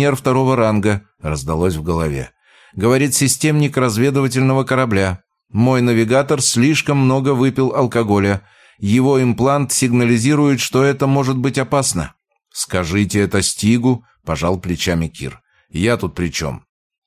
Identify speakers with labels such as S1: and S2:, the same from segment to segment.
S1: инженер второго ранга», — раздалось в голове. «Говорит системник разведывательного корабля. Мой навигатор слишком много выпил алкоголя. Его имплант сигнализирует, что это может быть опасно». «Скажите это Стигу», — пожал плечами Кир. «Я тут при чем?»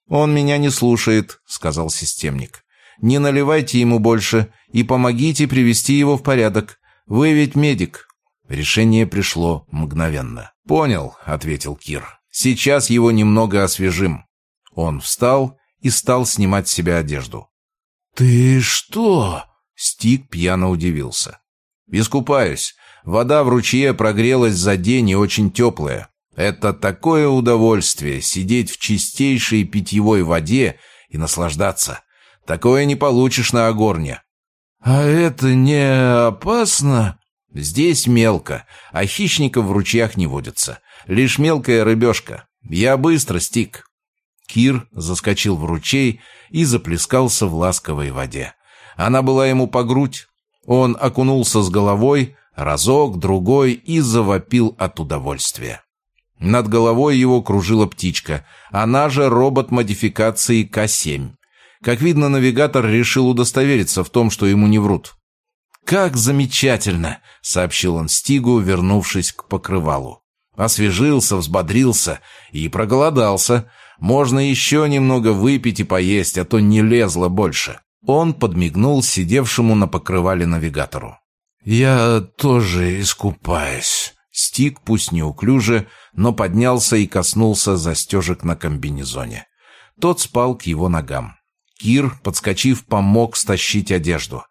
S1: «Он меня не слушает», — сказал системник. «Не наливайте ему больше и помогите привести его в порядок. Вы ведь медик». Решение пришло мгновенно. «Понял», — ответил Кир. «Сейчас его немного освежим». Он встал и стал снимать с себя одежду.
S2: «Ты что?»
S1: — Стик пьяно удивился. «Искупаюсь. Вода в ручье прогрелась за день и очень теплая. Это такое удовольствие сидеть в чистейшей питьевой воде и наслаждаться. Такое не получишь на Огорне».
S2: «А это не опасно?»
S1: «Здесь мелко, а хищников в ручьях не водится. Лишь мелкая рыбешка. Я быстро стик». Кир заскочил в ручей и заплескался в ласковой воде. Она была ему по грудь. Он окунулся с головой, разок, другой и завопил от удовольствия. Над головой его кружила птичка, она же робот модификации К-7. Как видно, навигатор решил удостовериться в том, что ему не врут. «Как замечательно!» — сообщил он Стигу, вернувшись к покрывалу. Освежился, взбодрился и проголодался. Можно еще немного выпить и поесть, а то не лезло больше. Он подмигнул сидевшему на покрывале навигатору.
S2: «Я тоже искупаюсь».
S1: Стик, пусть неуклюже, но поднялся и коснулся застежек на комбинезоне. Тот спал к его ногам. Кир, подскочив, помог стащить одежду.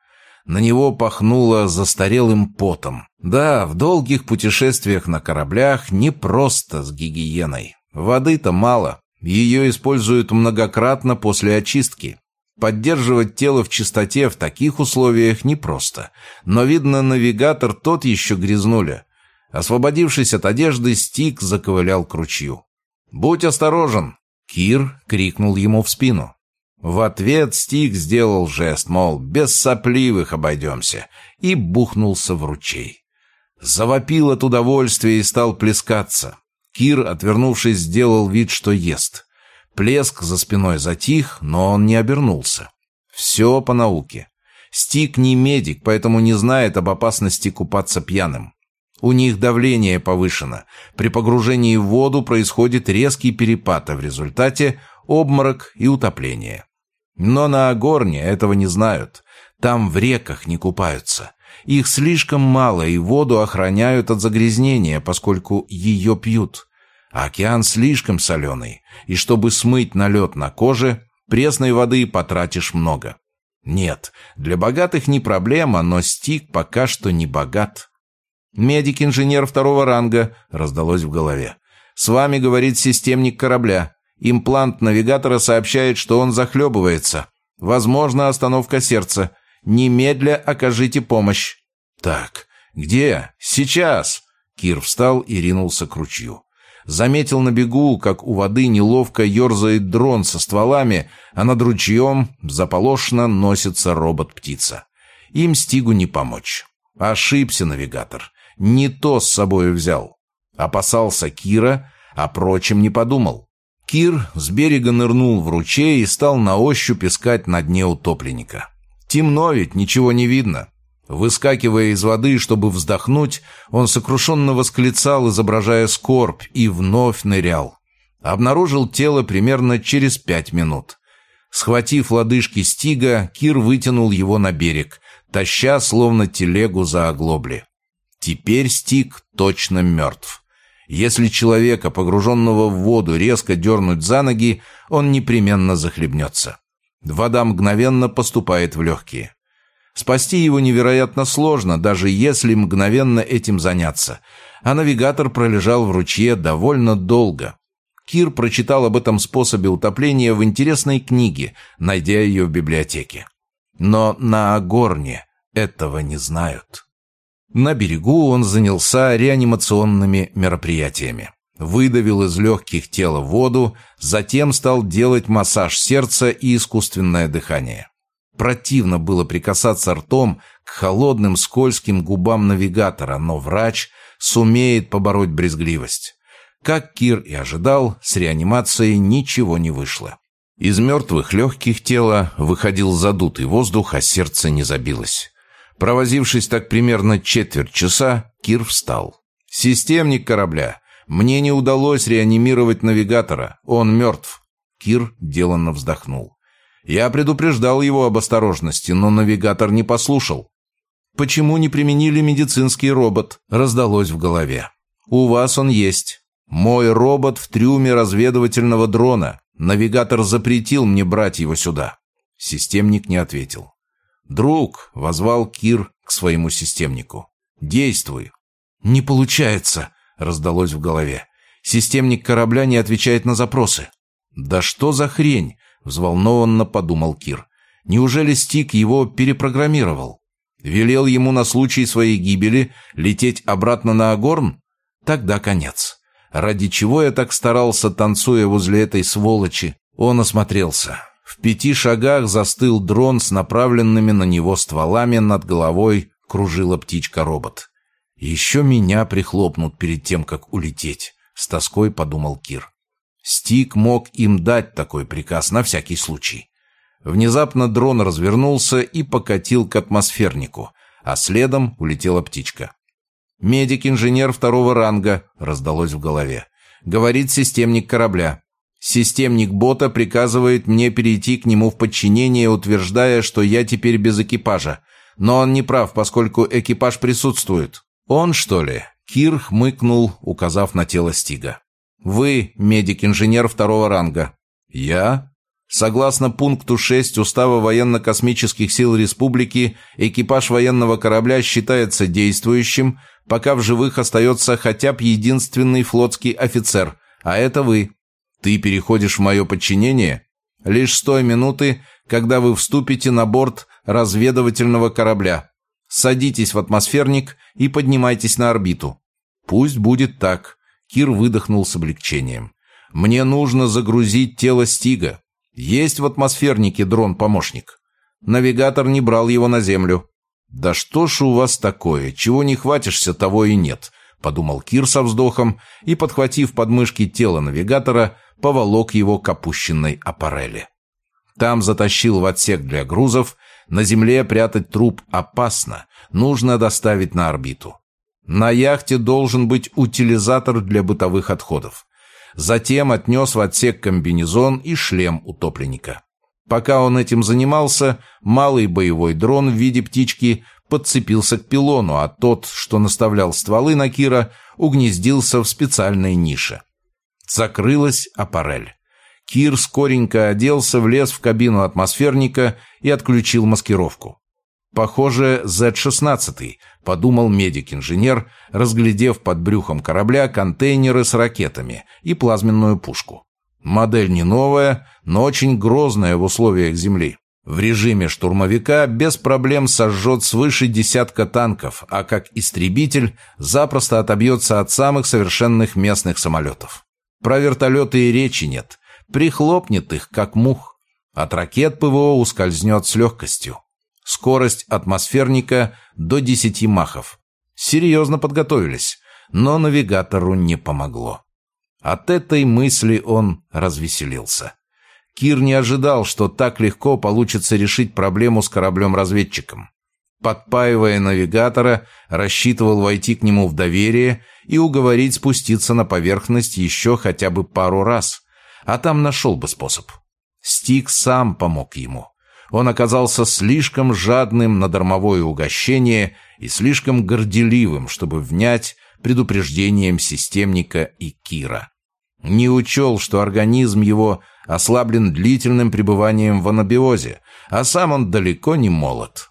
S1: На него пахнуло застарелым потом. Да, в долгих путешествиях на кораблях не просто с гигиеной. Воды-то мало. Ее используют многократно после очистки. Поддерживать тело в чистоте в таких условиях непросто. Но, видно, навигатор тот еще грязнуля. Освободившись от одежды, Стик заковылял к ручью. «Будь осторожен!» Кир крикнул ему в спину. В ответ Стик сделал жест, мол, без сопливых обойдемся, и бухнулся в ручей. Завопил от удовольствия и стал плескаться. Кир, отвернувшись, сделал вид, что ест. Плеск за спиной затих, но он не обернулся. Все по науке. Стик не медик, поэтому не знает об опасности купаться пьяным. У них давление повышено. При погружении в воду происходит резкий перепад, а в результате обморок и утопление. Но на Агорне этого не знают. Там в реках не купаются. Их слишком мало, и воду охраняют от загрязнения, поскольку ее пьют. А океан слишком соленый, и чтобы смыть налет на коже, пресной воды потратишь много. Нет, для богатых не проблема, но Стик пока что не богат. «Медик-инженер второго ранга», — раздалось в голове. «С вами говорит системник корабля. Имплант навигатора сообщает, что он захлебывается. Возможно, остановка сердца. Немедля окажите помощь. Так, где? Сейчас. Кир встал и ринулся к ручью. Заметил на бегу, как у воды неловко ерзает дрон со стволами, а над ручьем заполошно носится робот-птица. Им Стигу не помочь. Ошибся навигатор. Не то с собой взял. Опасался Кира, а прочим не подумал. Кир с берега нырнул в ручей и стал на ощупь искать на дне утопленника. Темно ведь, ничего не видно. Выскакивая из воды, чтобы вздохнуть, он сокрушенно восклицал, изображая скорбь, и вновь нырял. Обнаружил тело примерно через пять минут. Схватив лодыжки стига, Кир вытянул его на берег, таща словно телегу за оглобли. Теперь стиг точно мертв. Если человека, погруженного в воду, резко дернуть за ноги, он непременно захлебнется. Вода мгновенно поступает в легкие. Спасти его невероятно сложно, даже если мгновенно этим заняться. А навигатор пролежал в ручье довольно долго. Кир прочитал об этом способе утопления в интересной книге, найдя ее в библиотеке. Но на Агорне этого не знают. На берегу он занялся реанимационными мероприятиями. Выдавил из легких тела воду, затем стал делать массаж сердца и искусственное дыхание. Противно было прикасаться ртом к холодным скользким губам навигатора, но врач сумеет побороть брезгливость. Как Кир и ожидал, с реанимацией ничего не вышло. Из мертвых легких тела выходил задутый воздух, а сердце не забилось. Провозившись так примерно четверть часа, Кир встал. «Системник корабля. Мне не удалось реанимировать навигатора. Он мертв». Кир деланно вздохнул. «Я предупреждал его об осторожности, но навигатор не послушал». «Почему не применили медицинский робот?» раздалось в голове. «У вас он есть. Мой робот в трюме разведывательного дрона. Навигатор запретил мне брать его сюда». Системник не ответил. «Друг», — возвал Кир к своему системнику, — «действуй». «Не получается», — раздалось в голове. «Системник корабля не отвечает на запросы». «Да что за хрень?» — взволнованно подумал Кир. «Неужели Стик его перепрограммировал? Велел ему на случай своей гибели лететь обратно на Агорн? Тогда конец. Ради чего я так старался, танцуя возле этой сволочи?» Он осмотрелся. В пяти шагах застыл дрон с направленными на него стволами над головой кружила птичка-робот. «Еще меня прихлопнут перед тем, как улететь», — с тоской подумал Кир. Стик мог им дать такой приказ на всякий случай. Внезапно дрон развернулся и покатил к атмосфернику, а следом улетела птичка. «Медик-инженер второго ранга», — раздалось в голове. «Говорит системник корабля. Системник бота приказывает мне перейти к нему в подчинение, утверждая, что я теперь без экипажа. Но он не прав, поскольку экипаж присутствует. Он, что ли? Кир хмыкнул, указав на тело Стига. Вы медик-инженер второго ранга. Я? Согласно пункту 6 Устава военно-космических сил Республики, экипаж военного корабля считается действующим, пока в живых остается хотя бы единственный флотский офицер, а это вы. Ты переходишь в мое подчинение лишь с той минуты, когда вы вступите на борт разведывательного корабля. Садитесь в атмосферник и поднимайтесь на орбиту. Пусть будет так. Кир выдохнул с облегчением. Мне нужно загрузить тело Стига. Есть в атмосфернике дрон-помощник. Навигатор не брал его на землю. Да что ж у вас такое? Чего не хватишься, того и нет подумал Кир со вздохом и, подхватив подмышки тела навигатора, поволок его к опущенной аппарели. Там затащил в отсек для грузов, на земле прятать труп опасно, нужно доставить на орбиту. На яхте должен быть утилизатор для бытовых отходов. Затем отнес в отсек комбинезон и шлем утопленника. Пока он этим занимался, малый боевой дрон в виде птички подцепился к пилону, а тот, что наставлял стволы на Кира, угнездился в специальной нише. Закрылась аппарель. Кир скоренько оделся, влез в кабину атмосферника и отключил маскировку. «Похоже, Z-16», — подумал медик-инженер, разглядев под брюхом корабля контейнеры с ракетами и плазменную пушку. Модель не новая, но очень грозная в условиях Земли. В режиме штурмовика без проблем сожжет свыше десятка танков, а как истребитель запросто отобьется от самых совершенных местных самолетов. Про вертолеты и речи нет. Прихлопнет их, как мух. От ракет ПВО ускользнет с легкостью. Скорость атмосферника до 10 махов. Серьезно подготовились, но навигатору не помогло. От этой мысли он развеселился. Кир не ожидал, что так легко получится решить проблему с кораблем-разведчиком. Подпаивая навигатора, рассчитывал войти к нему в доверие и уговорить спуститься на поверхность еще хотя бы пару раз. А там нашел бы способ. Стик сам помог ему. Он оказался слишком жадным на дармовое угощение и слишком горделивым, чтобы внять предупреждением системника и Кира. Не учел, что организм его ослаблен длительным пребыванием в анабиозе, а сам он далеко не молод.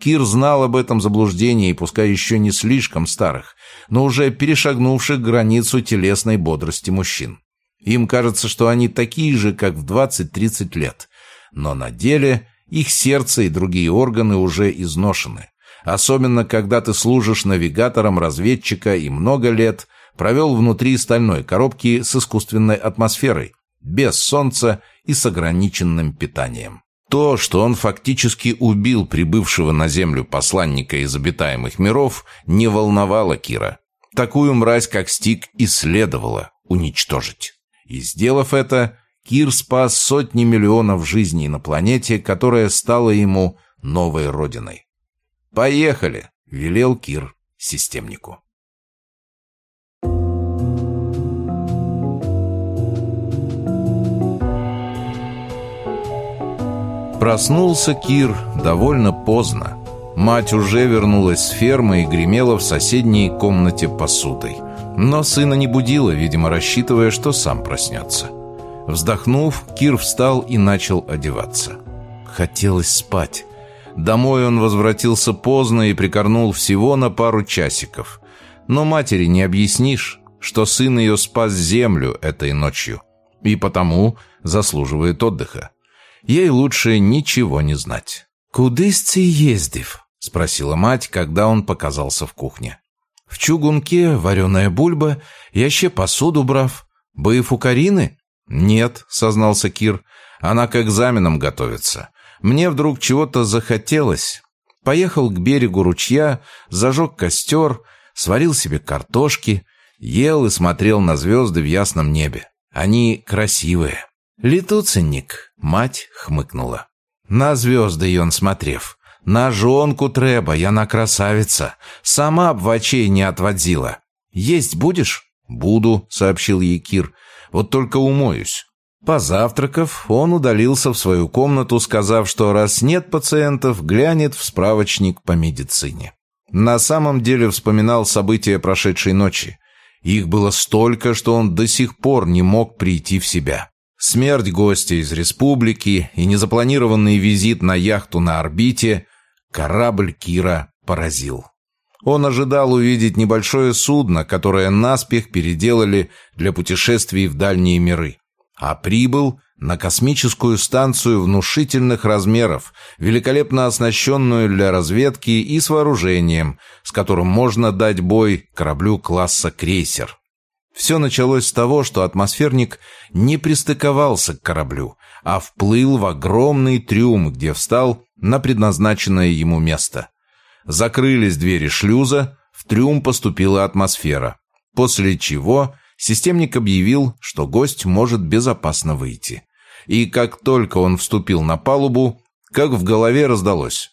S1: Кир знал об этом заблуждении, пускай еще не слишком старых, но уже перешагнувших границу телесной бодрости мужчин. Им кажется, что они такие же, как в 20-30 лет, но на деле их сердце и другие органы уже изношены. Особенно, когда ты служишь навигатором разведчика и много лет провел внутри стальной коробки с искусственной атмосферой, без солнца и с ограниченным питанием. То, что он фактически убил прибывшего на Землю посланника из обитаемых миров, не волновало Кира. Такую мразь, как Стик, исследовала уничтожить. И сделав это, Кир спас сотни миллионов жизней на планете, которая стала ему новой родиной. «Поехали!» — велел Кир системнику. Проснулся Кир довольно поздно. Мать уже вернулась с фермы и гремела в соседней комнате посудой. Но сына не будила, видимо, рассчитывая, что сам проснется. Вздохнув, Кир встал и начал одеваться. Хотелось спать. Домой он возвратился поздно и прикорнул всего на пару часиков. Но матери не объяснишь, что сын ее спас землю этой ночью. И потому заслуживает отдыха. Ей лучше ничего не знать. «Кудись ты ездив?» — спросила мать, когда он показался в кухне. «В чугунке вареная бульба, я ще посуду брав. Быв у Карины?» «Нет», — сознался Кир, — «она к экзаменам готовится. Мне вдруг чего-то захотелось. Поехал к берегу ручья, зажег костер, сварил себе картошки, ел и смотрел на звезды в ясном небе. Они красивые». «Летуценник», — мать хмыкнула. «На звезды он смотрев. На жонку треба, яна красавица. Сама б в очей не отводила. Есть будешь?» «Буду», — сообщил ей Кир. «Вот только умоюсь». Позавтракав, он удалился в свою комнату, сказав, что раз нет пациентов, глянет в справочник по медицине. На самом деле вспоминал события прошедшей ночи. Их было столько, что он до сих пор не мог прийти в себя. Смерть гостя из республики и незапланированный визит на яхту на орбите корабль Кира поразил. Он ожидал увидеть небольшое судно, которое наспех переделали для путешествий в дальние миры, а прибыл на космическую станцию внушительных размеров, великолепно оснащенную для разведки и с вооружением, с которым можно дать бой кораблю класса крейсер. Все началось с того, что атмосферник не пристыковался к кораблю, а вплыл в огромный трюм, где встал на предназначенное ему место. Закрылись двери шлюза, в трюм поступила атмосфера, после чего системник объявил, что гость может безопасно выйти. И как только он вступил на палубу, как в голове раздалось.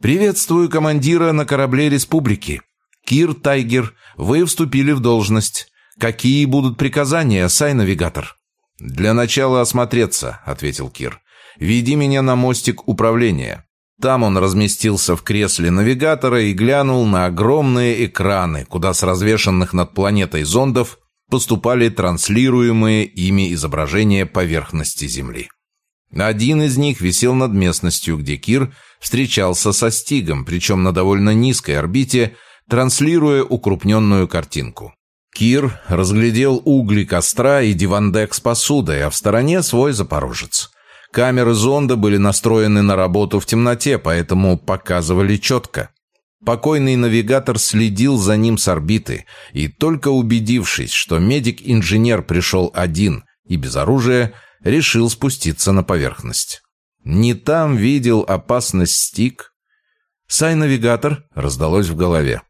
S1: «Приветствую командира на корабле Республики. Кир Тайгер, вы вступили в должность. «Какие будут приказания, сай-навигатор?» «Для начала осмотреться», — ответил Кир. «Веди меня на мостик управления». Там он разместился в кресле навигатора и глянул на огромные экраны, куда с развешанных над планетой зондов поступали транслируемые ими изображения поверхности Земли. Один из них висел над местностью, где Кир встречался со Стигом, причем на довольно низкой орбите, транслируя укрупненную картинку. Кир разглядел угли костра и дивандек с посудой, а в стороне свой запорожец. Камеры зонда были настроены на работу в темноте, поэтому показывали четко. Покойный навигатор следил за ним с орбиты, и только убедившись, что медик-инженер пришел один и без оружия, решил спуститься на поверхность. Не там видел опасность Стик. «Сай-навигатор», — раздалось в голове.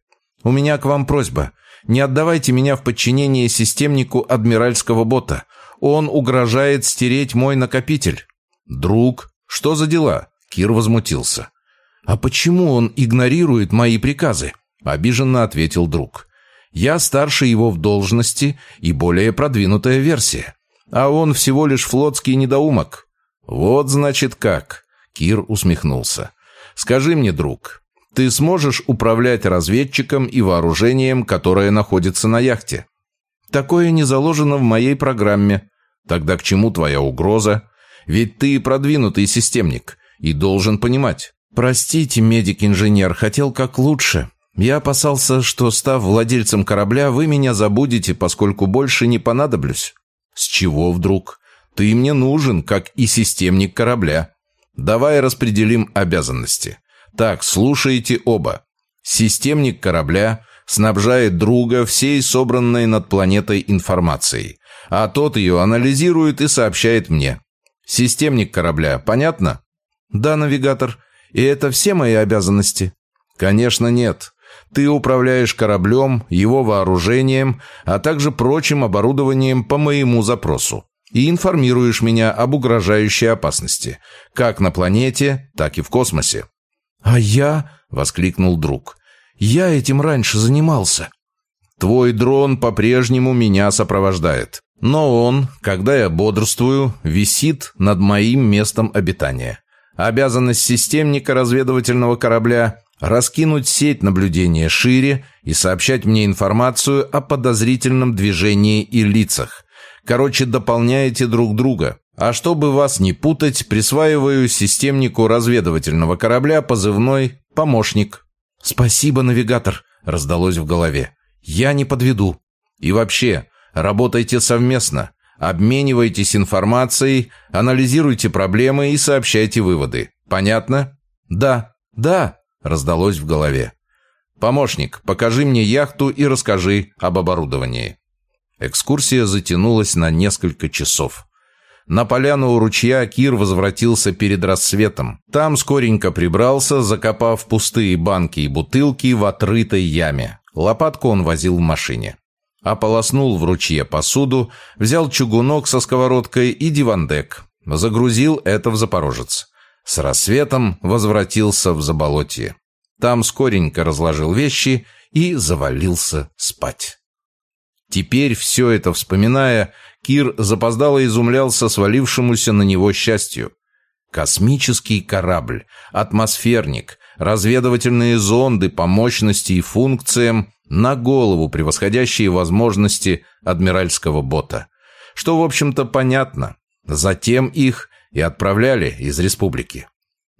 S1: «У меня к вам просьба. Не отдавайте меня в подчинение системнику адмиральского бота. Он угрожает стереть мой накопитель». «Друг, что за дела?» Кир возмутился. «А почему он игнорирует мои приказы?» Обиженно ответил друг. «Я старше его в должности и более продвинутая версия. А он всего лишь флотский недоумок». «Вот, значит, как?» Кир усмехнулся. «Скажи мне, друг, ты сможешь управлять разведчиком и вооружением, которое находится на яхте. Такое не заложено в моей программе. Тогда к чему твоя угроза? Ведь ты продвинутый системник и должен понимать. Простите, медик-инженер, хотел как лучше. Я опасался, что, став владельцем корабля, вы меня забудете, поскольку больше не понадоблюсь. С чего вдруг? Ты мне нужен, как и системник корабля. Давай распределим обязанности. Так, слушайте оба. Системник корабля снабжает друга всей собранной над планетой информацией, а тот ее анализирует и сообщает мне. Системник корабля, понятно? Да, навигатор. И это все мои обязанности? Конечно, нет. Ты управляешь кораблем, его вооружением, а также прочим оборудованием по моему запросу. И информируешь меня об угрожающей опасности, как на планете, так и в космосе».
S2: «А я?» — воскликнул друг. «Я этим раньше занимался».
S1: «Твой дрон по-прежнему меня сопровождает. Но он, когда я бодрствую, висит над моим местом обитания. Обязанность системника разведывательного корабля – раскинуть сеть наблюдения шире и сообщать мне информацию о подозрительном движении и лицах. Короче, дополняете друг друга. А чтобы вас не путать, присваиваю системнику разведывательного корабля позывной «Помощник».
S2: «Спасибо, навигатор», – раздалось в голове. «Я не подведу».
S1: «И вообще, работайте совместно. Обменивайтесь информацией, анализируйте проблемы и сообщайте выводы. Понятно?
S2: Да, да,
S1: раздалось в голове. Помощник, покажи мне яхту и расскажи об оборудовании. Экскурсия затянулась на несколько часов. На поляну у ручья Кир возвратился перед рассветом. Там скоренько прибрался, закопав пустые банки и бутылки в отрытой яме. Лопатку он возил в машине ополоснул в ручье посуду, взял чугунок со сковородкой и дивандек, загрузил это в Запорожец. С рассветом возвратился в Заболотье. Там скоренько разложил вещи и завалился спать. Теперь, все это вспоминая, Кир запоздало изумлялся свалившемуся на него счастью. Космический корабль, атмосферник, разведывательные зонды по мощности и функциям на голову превосходящие возможности адмиральского бота. Что, в общем-то, понятно. Затем их и отправляли из республики.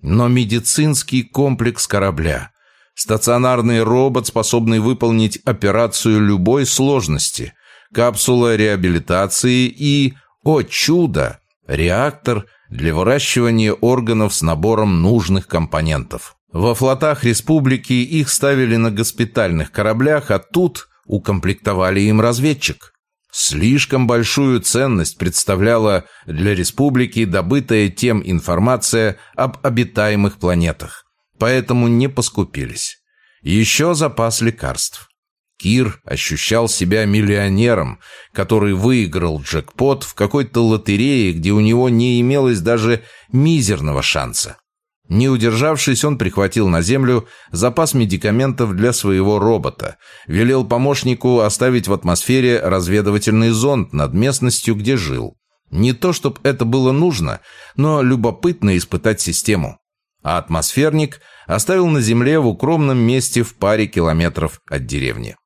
S1: Но медицинский комплекс корабля, стационарный робот, способный выполнить операцию любой сложности, капсула реабилитации и, о чудо, реактор для выращивания органов с набором нужных компонентов. Во флотах республики их ставили на госпитальных кораблях, а тут укомплектовали им разведчик. Слишком большую ценность представляла для республики добытая тем информация об обитаемых планетах, поэтому не поскупились. Еще запас лекарств. Кир ощущал себя миллионером, который выиграл джекпот в какой-то лотерее, где у него не имелось даже мизерного шанса. Не удержавшись, он прихватил на землю запас медикаментов для своего робота, велел помощнику оставить в атмосфере разведывательный зонд над местностью, где жил. Не то, чтобы это было нужно, но любопытно испытать систему. А атмосферник оставил на земле в укромном месте в паре километров от деревни.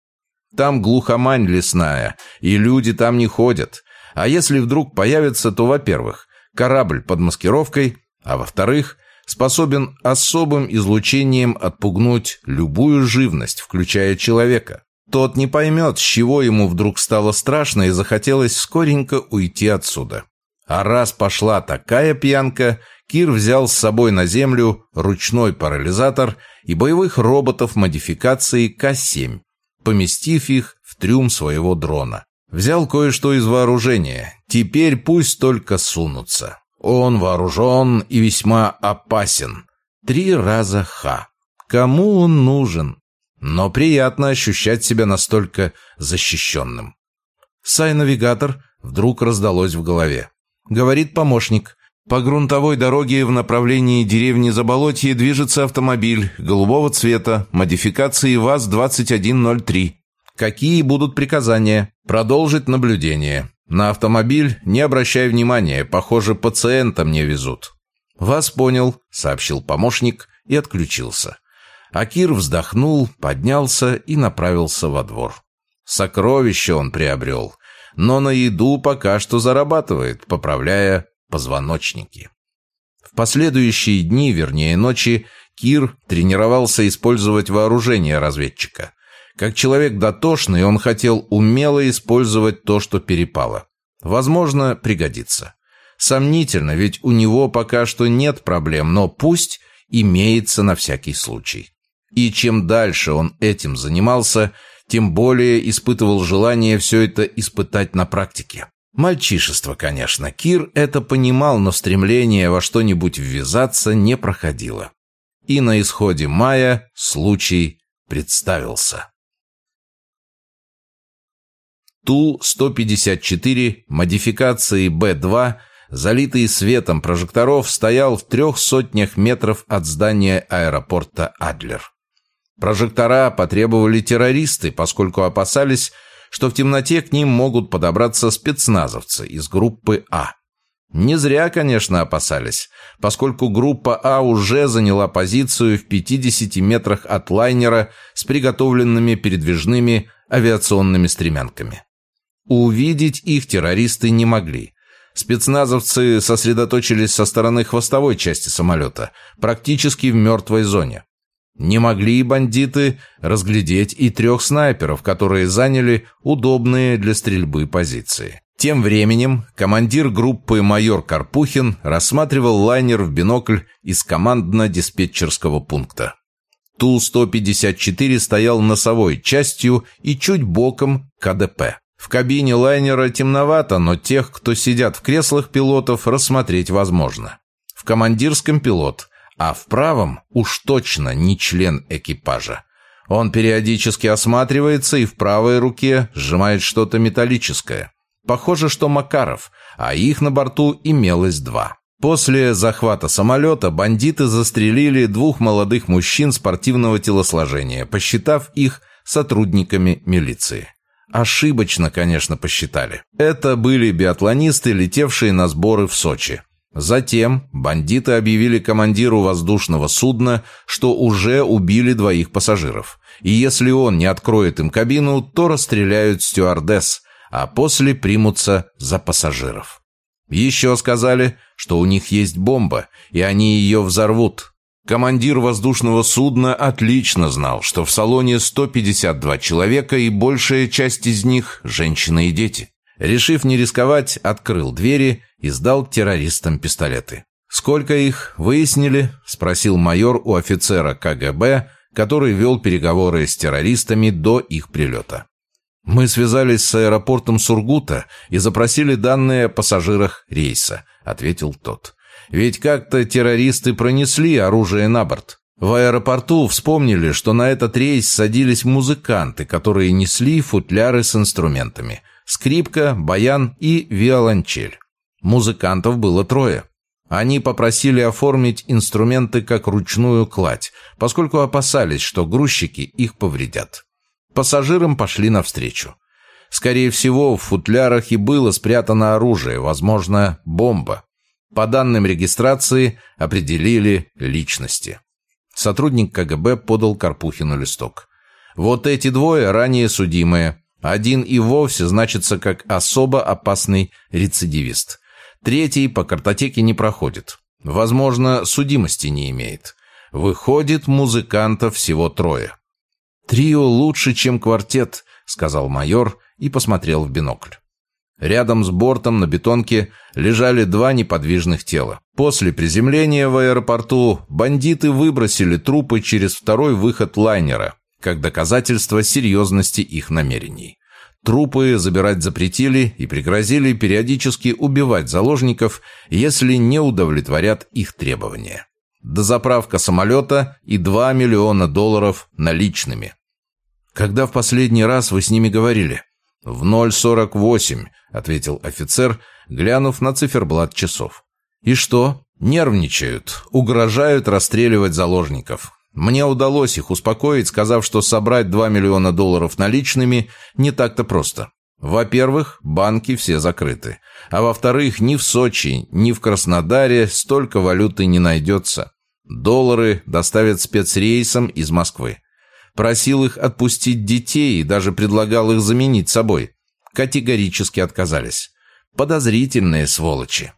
S1: Там глухомань лесная, и люди там не ходят. А если вдруг появится, то, во-первых, корабль под маскировкой, а во-вторых, способен особым излучением отпугнуть любую живность, включая человека. Тот не поймет, с чего ему вдруг стало страшно и захотелось скоренько уйти отсюда. А раз пошла такая пьянка, Кир взял с собой на землю ручной парализатор и боевых роботов модификации К-7, поместив их в трюм своего дрона. Взял кое-что из вооружения, теперь пусть только сунутся. Он вооружен и весьма опасен. Три раза ха. Кому он нужен? Но приятно ощущать себя настолько защищенным. Сай-навигатор вдруг раздалось в голове. Говорит помощник. По грунтовой дороге в направлении деревни Заболотье движется автомобиль голубого цвета, модификации ВАЗ-2103. Какие будут приказания? Продолжить наблюдение. На автомобиль не обращай внимания, похоже, пациента мне везут. Вас понял, сообщил помощник и отключился. Акир вздохнул, поднялся и направился во двор. Сокровище он приобрел, но на еду пока что зарабатывает, поправляя позвоночники. В последующие дни, вернее ночи, Кир тренировался использовать вооружение разведчика. Как человек дотошный, он хотел умело использовать то, что перепало. Возможно, пригодится. Сомнительно, ведь у него пока что нет проблем, но пусть имеется на всякий случай. И чем дальше он этим занимался, тем более испытывал желание все это испытать на практике. Мальчишество, конечно. Кир это понимал, но стремление во что-нибудь ввязаться не проходило. И на исходе мая случай представился. Ту-154 модификации Б-2, залитый светом прожекторов, стоял в трех сотнях метров от здания аэропорта Адлер. Прожектора потребовали террористы, поскольку опасались, что в темноте к ним могут подобраться спецназовцы из группы А. Не зря, конечно, опасались, поскольку группа А уже заняла позицию в 50 метрах от лайнера с приготовленными передвижными авиационными стремянками. Увидеть их террористы не могли. Спецназовцы сосредоточились со стороны хвостовой части самолета, практически в мертвой зоне. Не могли бандиты разглядеть и трех снайперов, которые заняли удобные для стрельбы позиции. Тем временем командир группы майор Карпухин рассматривал лайнер в бинокль из командно-диспетчерского пункта. Ту-154 стоял носовой частью и чуть боком КДП. В кабине лайнера темновато, но тех, кто сидят в креслах пилотов, рассмотреть возможно. В командирском пилот, а в правом уж точно не член экипажа. Он периодически осматривается и в правой руке сжимает что-то металлическое. Похоже, что Макаров, а их на борту имелось два. После захвата самолета бандиты застрелили двух молодых мужчин спортивного телосложения, посчитав их сотрудниками милиции. Ошибочно, конечно, посчитали. Это были биатлонисты, летевшие на сборы в Сочи. Затем бандиты объявили командиру воздушного судна, что уже убили двоих пассажиров. И если он не откроет им кабину, то расстреляют стюардесс, а после примутся за пассажиров. Еще сказали, что у них есть бомба, и они ее взорвут. Командир воздушного судна отлично знал, что в салоне 152 человека и большая часть из них – женщины и дети. Решив не рисковать, открыл двери и сдал террористам пистолеты. «Сколько их выяснили?» – спросил майор у офицера КГБ, который вел переговоры с террористами до их прилета. «Мы связались с аэропортом Сургута и запросили данные о пассажирах рейса», – ответил тот. Ведь как-то террористы пронесли оружие на борт. В аэропорту вспомнили, что на этот рейс садились музыканты, которые несли футляры с инструментами. Скрипка, баян и виолончель. Музыкантов было трое. Они попросили оформить инструменты как ручную кладь, поскольку опасались, что грузчики их повредят. Пассажирам пошли навстречу. Скорее всего, в футлярах и было спрятано оружие, возможно, бомба. По данным регистрации определили личности. Сотрудник КГБ подал Карпухину листок. Вот эти двое ранее судимые. Один и вовсе значится как особо опасный рецидивист. Третий по картотеке не проходит. Возможно, судимости не имеет. Выходит, музыкантов всего трое. «Трио лучше, чем квартет», — сказал майор и посмотрел в бинокль. Рядом с бортом на бетонке лежали два неподвижных тела. После приземления в аэропорту бандиты выбросили трупы через второй выход лайнера, как доказательство серьезности их намерений. Трупы забирать запретили и пригрозили периодически убивать заложников, если не удовлетворят их требования. Дозаправка самолета и 2 миллиона долларов наличными. Когда в последний раз вы с ними говорили? «В 0.48», — ответил офицер, глянув на циферблат часов. «И что? Нервничают, угрожают расстреливать заложников. Мне удалось их успокоить, сказав, что собрать 2 миллиона долларов наличными не так-то просто. Во-первых, банки все закрыты. А во-вторых, ни в Сочи, ни в Краснодаре столько валюты не найдется. Доллары доставят спецрейсом из Москвы. Просил их отпустить детей и даже предлагал их заменить собой. Категорически отказались. Подозрительные сволочи.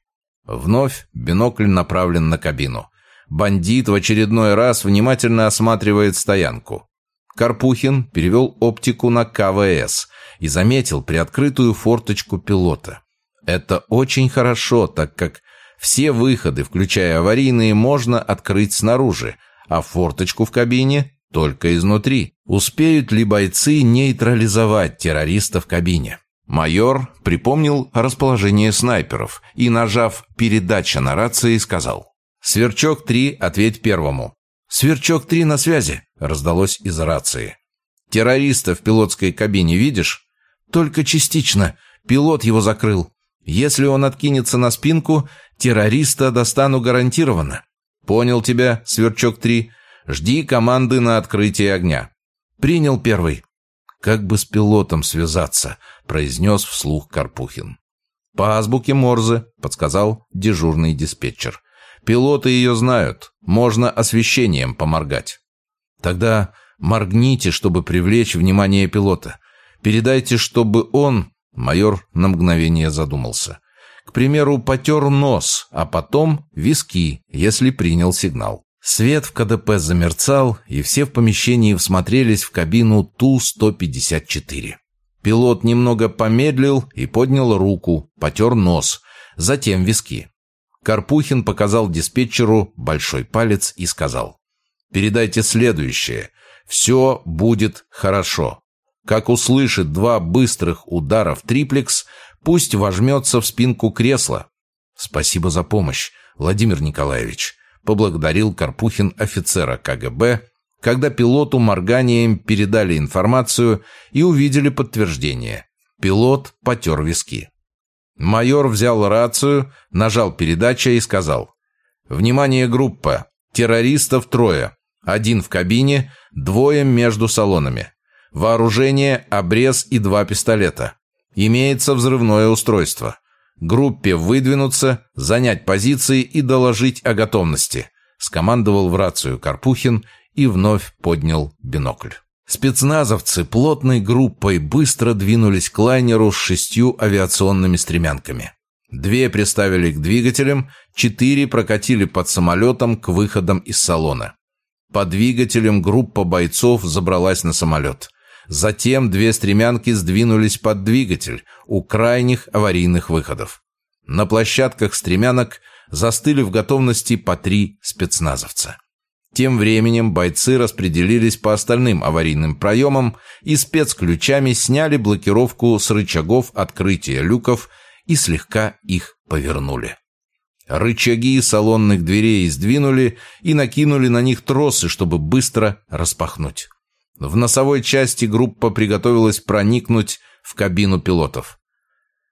S1: Вновь бинокль направлен на кабину. Бандит в очередной раз внимательно осматривает стоянку. Карпухин перевел оптику на КВС и заметил приоткрытую форточку пилота. Это очень хорошо, так как все выходы, включая аварийные, можно открыть снаружи, а форточку в кабине только изнутри. Успеют ли бойцы нейтрализовать террориста в кабине? Майор припомнил расположение снайперов и, нажав «передача» на рации, сказал «Сверчок-3, ответь первому». «Сверчок-3 на связи», — раздалось из рации. «Террориста в пилотской кабине видишь?» «Только частично. Пилот его закрыл. Если он откинется на спинку, террориста достану гарантированно». «Понял тебя, Сверчок-3. Жди команды на открытие огня». «Принял первый». «Как бы с пилотом связаться?» — произнес вслух Карпухин. «По азбуке Морзе», — подсказал дежурный диспетчер. «Пилоты ее знают. Можно освещением поморгать». «Тогда моргните, чтобы привлечь внимание пилота. Передайте, чтобы он...» Майор на мгновение задумался. К примеру, потер нос, а потом виски, если принял сигнал. Свет в КДП замерцал, и все в помещении всмотрелись в кабину Ту-154. Пилот немного помедлил и поднял руку, потер нос, затем виски. Карпухин показал диспетчеру большой палец и сказал, «Передайте следующее. Все будет хорошо. Как услышит два быстрых удара в триплекс, пусть вожмется в спинку кресла». «Спасибо за помощь, Владимир Николаевич», — поблагодарил Карпухин офицера КГБ, когда пилоту морганием передали информацию и увидели подтверждение. Пилот потер виски. Майор взял рацию, нажал передача и сказал. «Внимание, группа! Террористов трое. Один в кабине, двое между салонами. Вооружение, обрез и два пистолета. Имеется взрывное устройство. Группе выдвинуться, занять позиции и доложить о готовности», скомандовал в рацию Карпухин и вновь поднял бинокль. Спецназовцы плотной группой быстро двинулись к лайнеру с шестью авиационными стремянками. Две приставили к двигателям, четыре прокатили под самолетом к выходам из салона. По двигателям группа бойцов забралась на самолет. Затем две стремянки сдвинулись под двигатель у крайних аварийных выходов. На площадках стремянок застыли в готовности по три спецназовца. Тем временем бойцы распределились по остальным аварийным проемам и спецключами сняли блокировку с рычагов открытия люков и слегка их повернули. Рычаги салонных дверей сдвинули и накинули на них тросы, чтобы быстро распахнуть. В носовой части группа приготовилась проникнуть в кабину пилотов.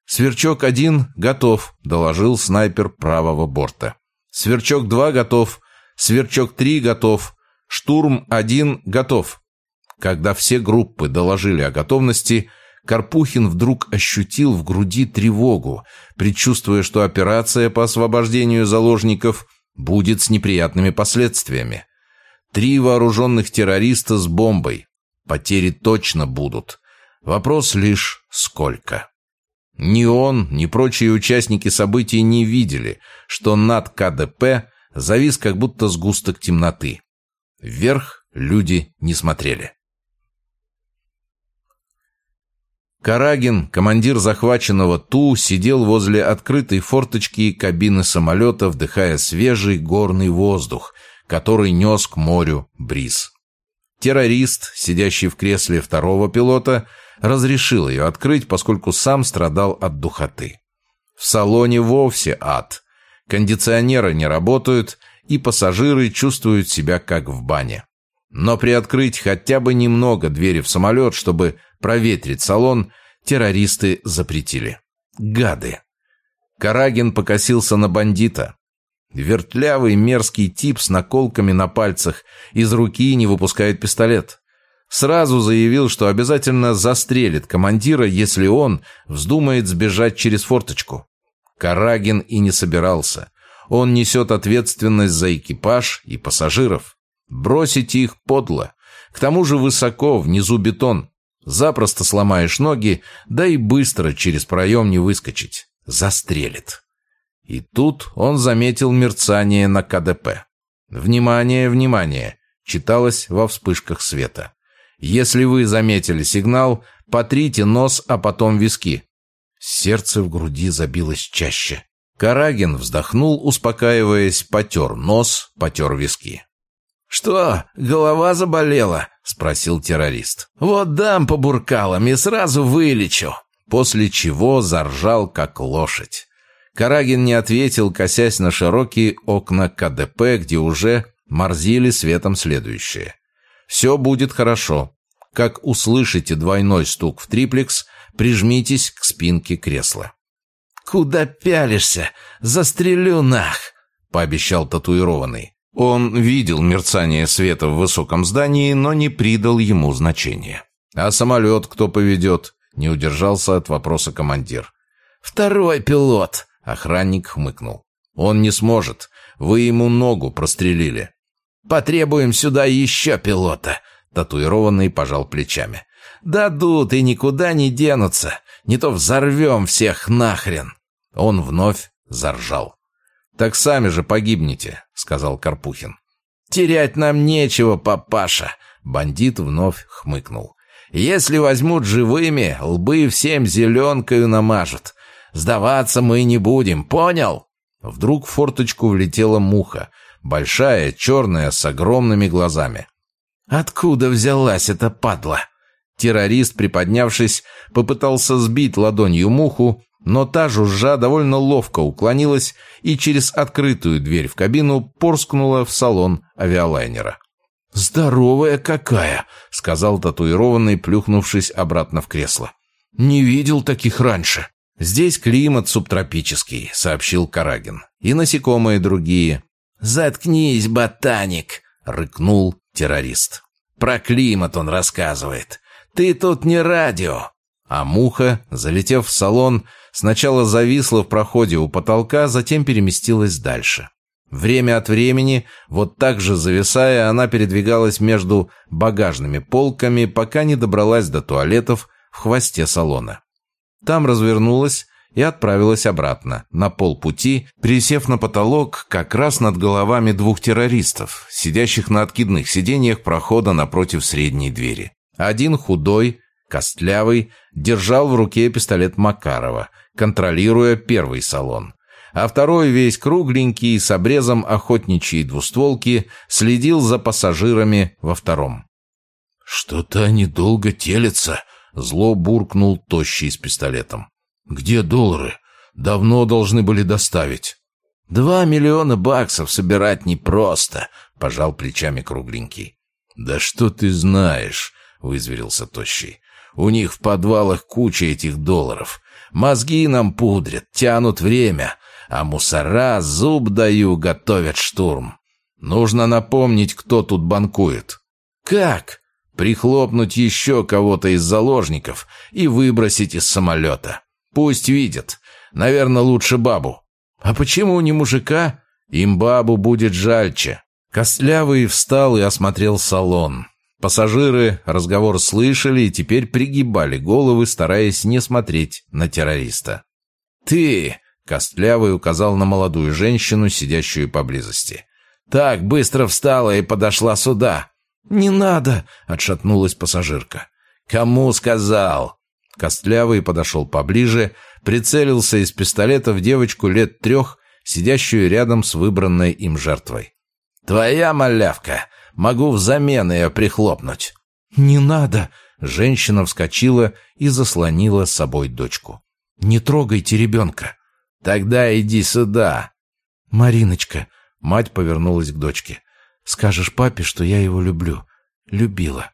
S1: «Сверчок-1 готов», — доложил снайпер правого борта. «Сверчок-2 готов», Сверчок-3 готов. Штурм-1 готов. Когда все группы доложили о готовности, Карпухин вдруг ощутил в груди тревогу, предчувствуя, что операция по освобождению заложников будет с неприятными последствиями. Три вооруженных террориста с бомбой. Потери точно будут. Вопрос лишь сколько. Ни он, ни прочие участники событий не видели, что над КДП завис как будто сгусток темноты. Вверх люди не смотрели. Карагин, командир захваченного Ту, сидел возле открытой форточки кабины самолета, вдыхая свежий горный воздух, который нес к морю бриз. Террорист, сидящий в кресле второго пилота, разрешил ее открыть, поскольку сам страдал от духоты. В салоне вовсе ад. Кондиционеры не работают, и пассажиры чувствуют себя как в бане. Но приоткрыть хотя бы немного двери в самолет, чтобы проветрить салон, террористы запретили. Гады! Карагин покосился на бандита. Вертлявый мерзкий тип с наколками на пальцах из руки не выпускает пистолет. Сразу заявил, что обязательно застрелит командира, если он вздумает сбежать через форточку. Карагин и не собирался. Он несет ответственность за экипаж и пассажиров. Бросить их подло. К тому же высоко, внизу бетон. Запросто сломаешь ноги, да и быстро через проем не выскочить. Застрелит. И тут он заметил мерцание на КДП. «Внимание, внимание!» читалось во вспышках света. «Если вы заметили сигнал, потрите нос, а потом виски. Сердце в груди забилось чаще. Карагин вздохнул, успокаиваясь, потер нос, потер виски. «Что, голова заболела?» — спросил террорист. «Вот дам по буркалам и сразу вылечу». После чего заржал, как лошадь. Карагин не ответил, косясь на широкие окна КДП, где уже Морзили светом следующее. «Все будет хорошо. Как услышите двойной стук в триплекс, прижмитесь к спинке кресла».
S2: «Куда пялишься? Застрелю нах!» — пообещал татуированный.
S1: Он видел мерцание света в высоком здании, но не придал ему значения. «А самолет кто поведет?» — не удержался от вопроса командир.
S2: «Второй пилот!»
S1: — охранник хмыкнул. «Он не сможет. Вы ему ногу прострелили».
S2: «Потребуем сюда еще пилота!» — татуированный пожал плечами. «Дадут и никуда не денутся. Не то взорвем всех нахрен!»
S1: Он вновь заржал. «Так сами же погибнете», — сказал Карпухин.
S2: «Терять нам нечего, папаша», — бандит вновь хмыкнул. «Если возьмут живыми, лбы всем зеленкою намажут. Сдаваться мы не будем, понял?»
S1: Вдруг в форточку влетела муха, большая, черная, с огромными глазами.
S2: «Откуда взялась эта падла?»
S1: Террорист, приподнявшись, попытался сбить ладонью муху, но та жужжа довольно ловко уклонилась и через открытую дверь в кабину порскнула в салон авиалайнера.
S2: «Здоровая какая!» — сказал татуированный, плюхнувшись обратно в кресло. «Не видел таких раньше».
S1: «Здесь климат субтропический», — сообщил Карагин. «И насекомые другие».
S2: «Заткнись, ботаник!» — рыкнул террорист.
S1: «Про климат он рассказывает. Ты тут не радио».
S2: А муха, залетев в салон, Сначала зависла в проходе у потолка, затем переместилась дальше. Время от времени, вот так же зависая, она передвигалась между багажными полками, пока не добралась до туалетов в хвосте салона. Там развернулась и отправилась обратно, на полпути, присев на потолок как раз над головами двух террористов, сидящих на откидных сиденьях прохода напротив средней двери. Один худой, костлявый, держал в руке пистолет Макарова – контролируя первый салон. А второй, весь кругленький, с обрезом охотничьей двустволки, следил за пассажирами во втором.
S1: «Что-то они долго телятся», — зло буркнул тощий с пистолетом. «Где доллары? Давно должны были доставить».
S2: «Два миллиона баксов собирать непросто», — пожал плечами кругленький.
S1: «Да что ты знаешь?» — вызверился тощий. «У них в подвалах куча этих долларов. Мозги нам пудрят, тянут время, а мусора, зуб даю, готовят штурм. Нужно напомнить, кто тут банкует.
S2: Как?
S1: Прихлопнуть еще кого-то из заложников и выбросить из самолета. Пусть видят. Наверное, лучше бабу.
S2: А почему не мужика?
S1: Им бабу будет жальче.
S2: Костлявый встал и осмотрел салон.
S1: Пассажиры разговор слышали и теперь пригибали головы, стараясь не смотреть на террориста.
S2: «Ты!» — Костлявый указал на молодую женщину, сидящую поблизости. «Так быстро встала и подошла сюда!»
S1: «Не надо!» — отшатнулась пассажирка.
S2: «Кому сказал?»
S1: Костлявый подошел поближе, прицелился из пистолета в девочку лет трех, сидящую рядом с выбранной им жертвой.
S2: «Твоя малявка! Могу взамен ее прихлопнуть».
S1: «Не надо!» Женщина вскочила и заслонила с собой дочку. «Не трогайте ребенка!»
S2: «Тогда иди сюда!»
S1: «Мариночка!» Мать повернулась к дочке. «Скажешь папе, что я его люблю. Любила».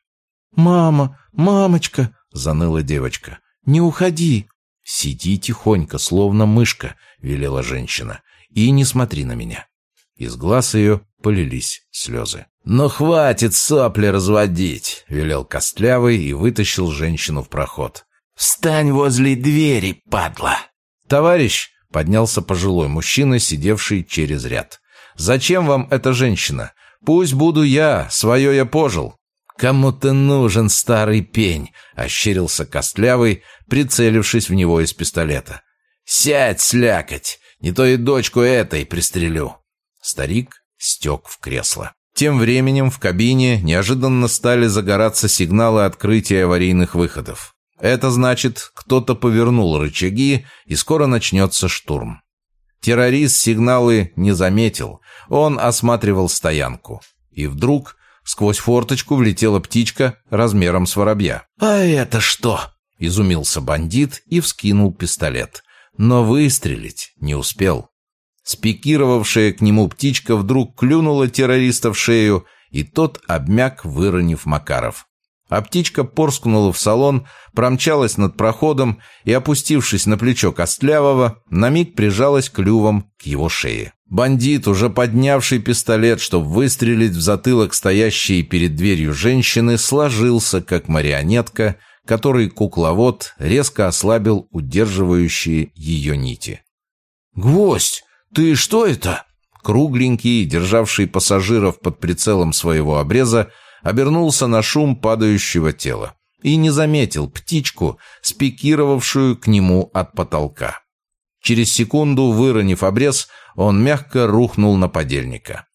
S2: «Мама! Мамочка!»
S1: Заныла девочка.
S2: «Не уходи!»
S1: «Сиди тихонько, словно мышка», — велела женщина. «И не смотри на меня». Из глаз ее полились слезы.
S2: «Ну хватит сопли разводить!» — велел Костлявый и вытащил женщину в проход. «Встань возле двери, падла!»
S1: «Товарищ!» — поднялся пожилой мужчина, сидевший через ряд. «Зачем вам эта женщина? Пусть буду я, свое я пожил».
S2: «Кому ты нужен, старый пень?» — ощерился Костлявый, прицелившись в него из пистолета. «Сядь, слякоть! Не то и дочку этой пристрелю!»
S1: Старик стек в кресло. Тем временем в кабине неожиданно стали загораться сигналы открытия аварийных выходов. Это значит, кто-то повернул рычаги, и скоро начнется штурм. Террорист сигналы не заметил, он осматривал стоянку. И вдруг сквозь форточку влетела птичка размером с воробья.
S2: «А это что?»
S1: – изумился бандит и вскинул пистолет. Но выстрелить не успел.
S2: Спикировавшая к нему птичка вдруг клюнула террориста в шею, и тот обмяк, выронив Макаров. А птичка порскнула в салон, промчалась над проходом и, опустившись на плечо Костлявого, на миг прижалась клювом к его шее. Бандит, уже поднявший пистолет, чтобы выстрелить в затылок стоящей перед дверью женщины, сложился, как марионетка, который кукловод резко ослабил удерживающие ее нити.
S1: «Гвоздь, ты что это?»
S2: Кругленький, державший пассажиров под прицелом своего обреза, обернулся на шум падающего тела и не заметил птичку, спикировавшую к нему от потолка. Через секунду, выронив обрез, он мягко рухнул на подельника.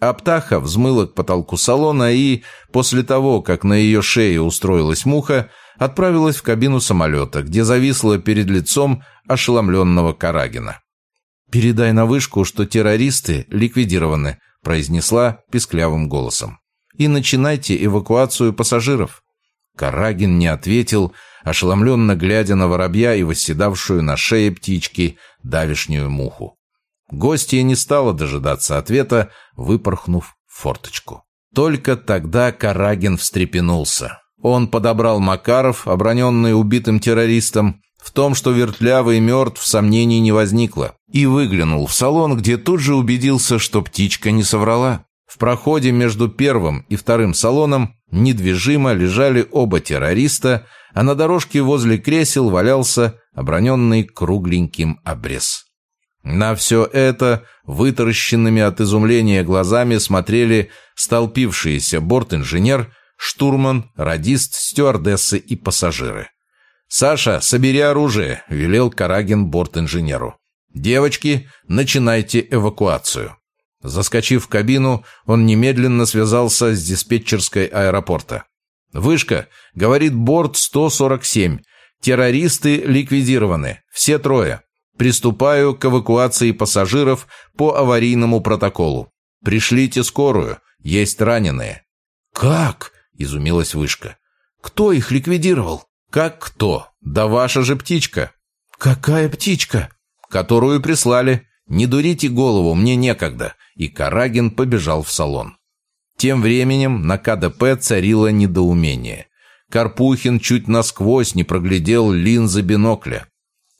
S2: Аптаха взмыла к потолку салона и, после того, как на ее шее устроилась муха, отправилась в кабину самолета, где зависла перед лицом ошеломленного Карагина. «Передай на вышку, что террористы ликвидированы», произнесла писклявым голосом. «И начинайте эвакуацию пассажиров». Карагин не ответил, ошеломленно глядя на воробья и восседавшую на шее птички давишнюю муху. Гостья не стала дожидаться ответа, выпорхнув форточку. Только тогда Карагин встрепенулся. Он подобрал Макаров, оброненный убитым террористом. В том, что вертлявый мертв, сомнений не возникло. И выглянул в салон, где тут же убедился, что птичка не соврала. В проходе между первым и вторым салоном недвижимо лежали оба террориста, а на дорожке возле кресел валялся оброненный кругленьким обрез. На все это вытаращенными от изумления глазами смотрели столпившиеся борт-инженер, штурман, радист, стюардессы и пассажиры. «Саша, собери оружие», — велел Карагин борт-инженеру. «Девочки, начинайте эвакуацию». Заскочив в кабину, он немедленно связался с диспетчерской аэропорта. «Вышка», — говорит борт 147. «Террористы ликвидированы. Все трое. Приступаю к эвакуации пассажиров по аварийному протоколу. Пришлите скорую. Есть раненые».
S1: «Как?»
S2: — изумилась Вышка.
S1: «Кто их ликвидировал?»
S2: «Как кто? Да ваша же птичка».
S1: «Какая птичка?»
S2: «Которую прислали. Не дурите голову, мне некогда и Карагин побежал в салон. Тем временем на КДП царило недоумение. Карпухин чуть насквозь не проглядел линзы бинокля.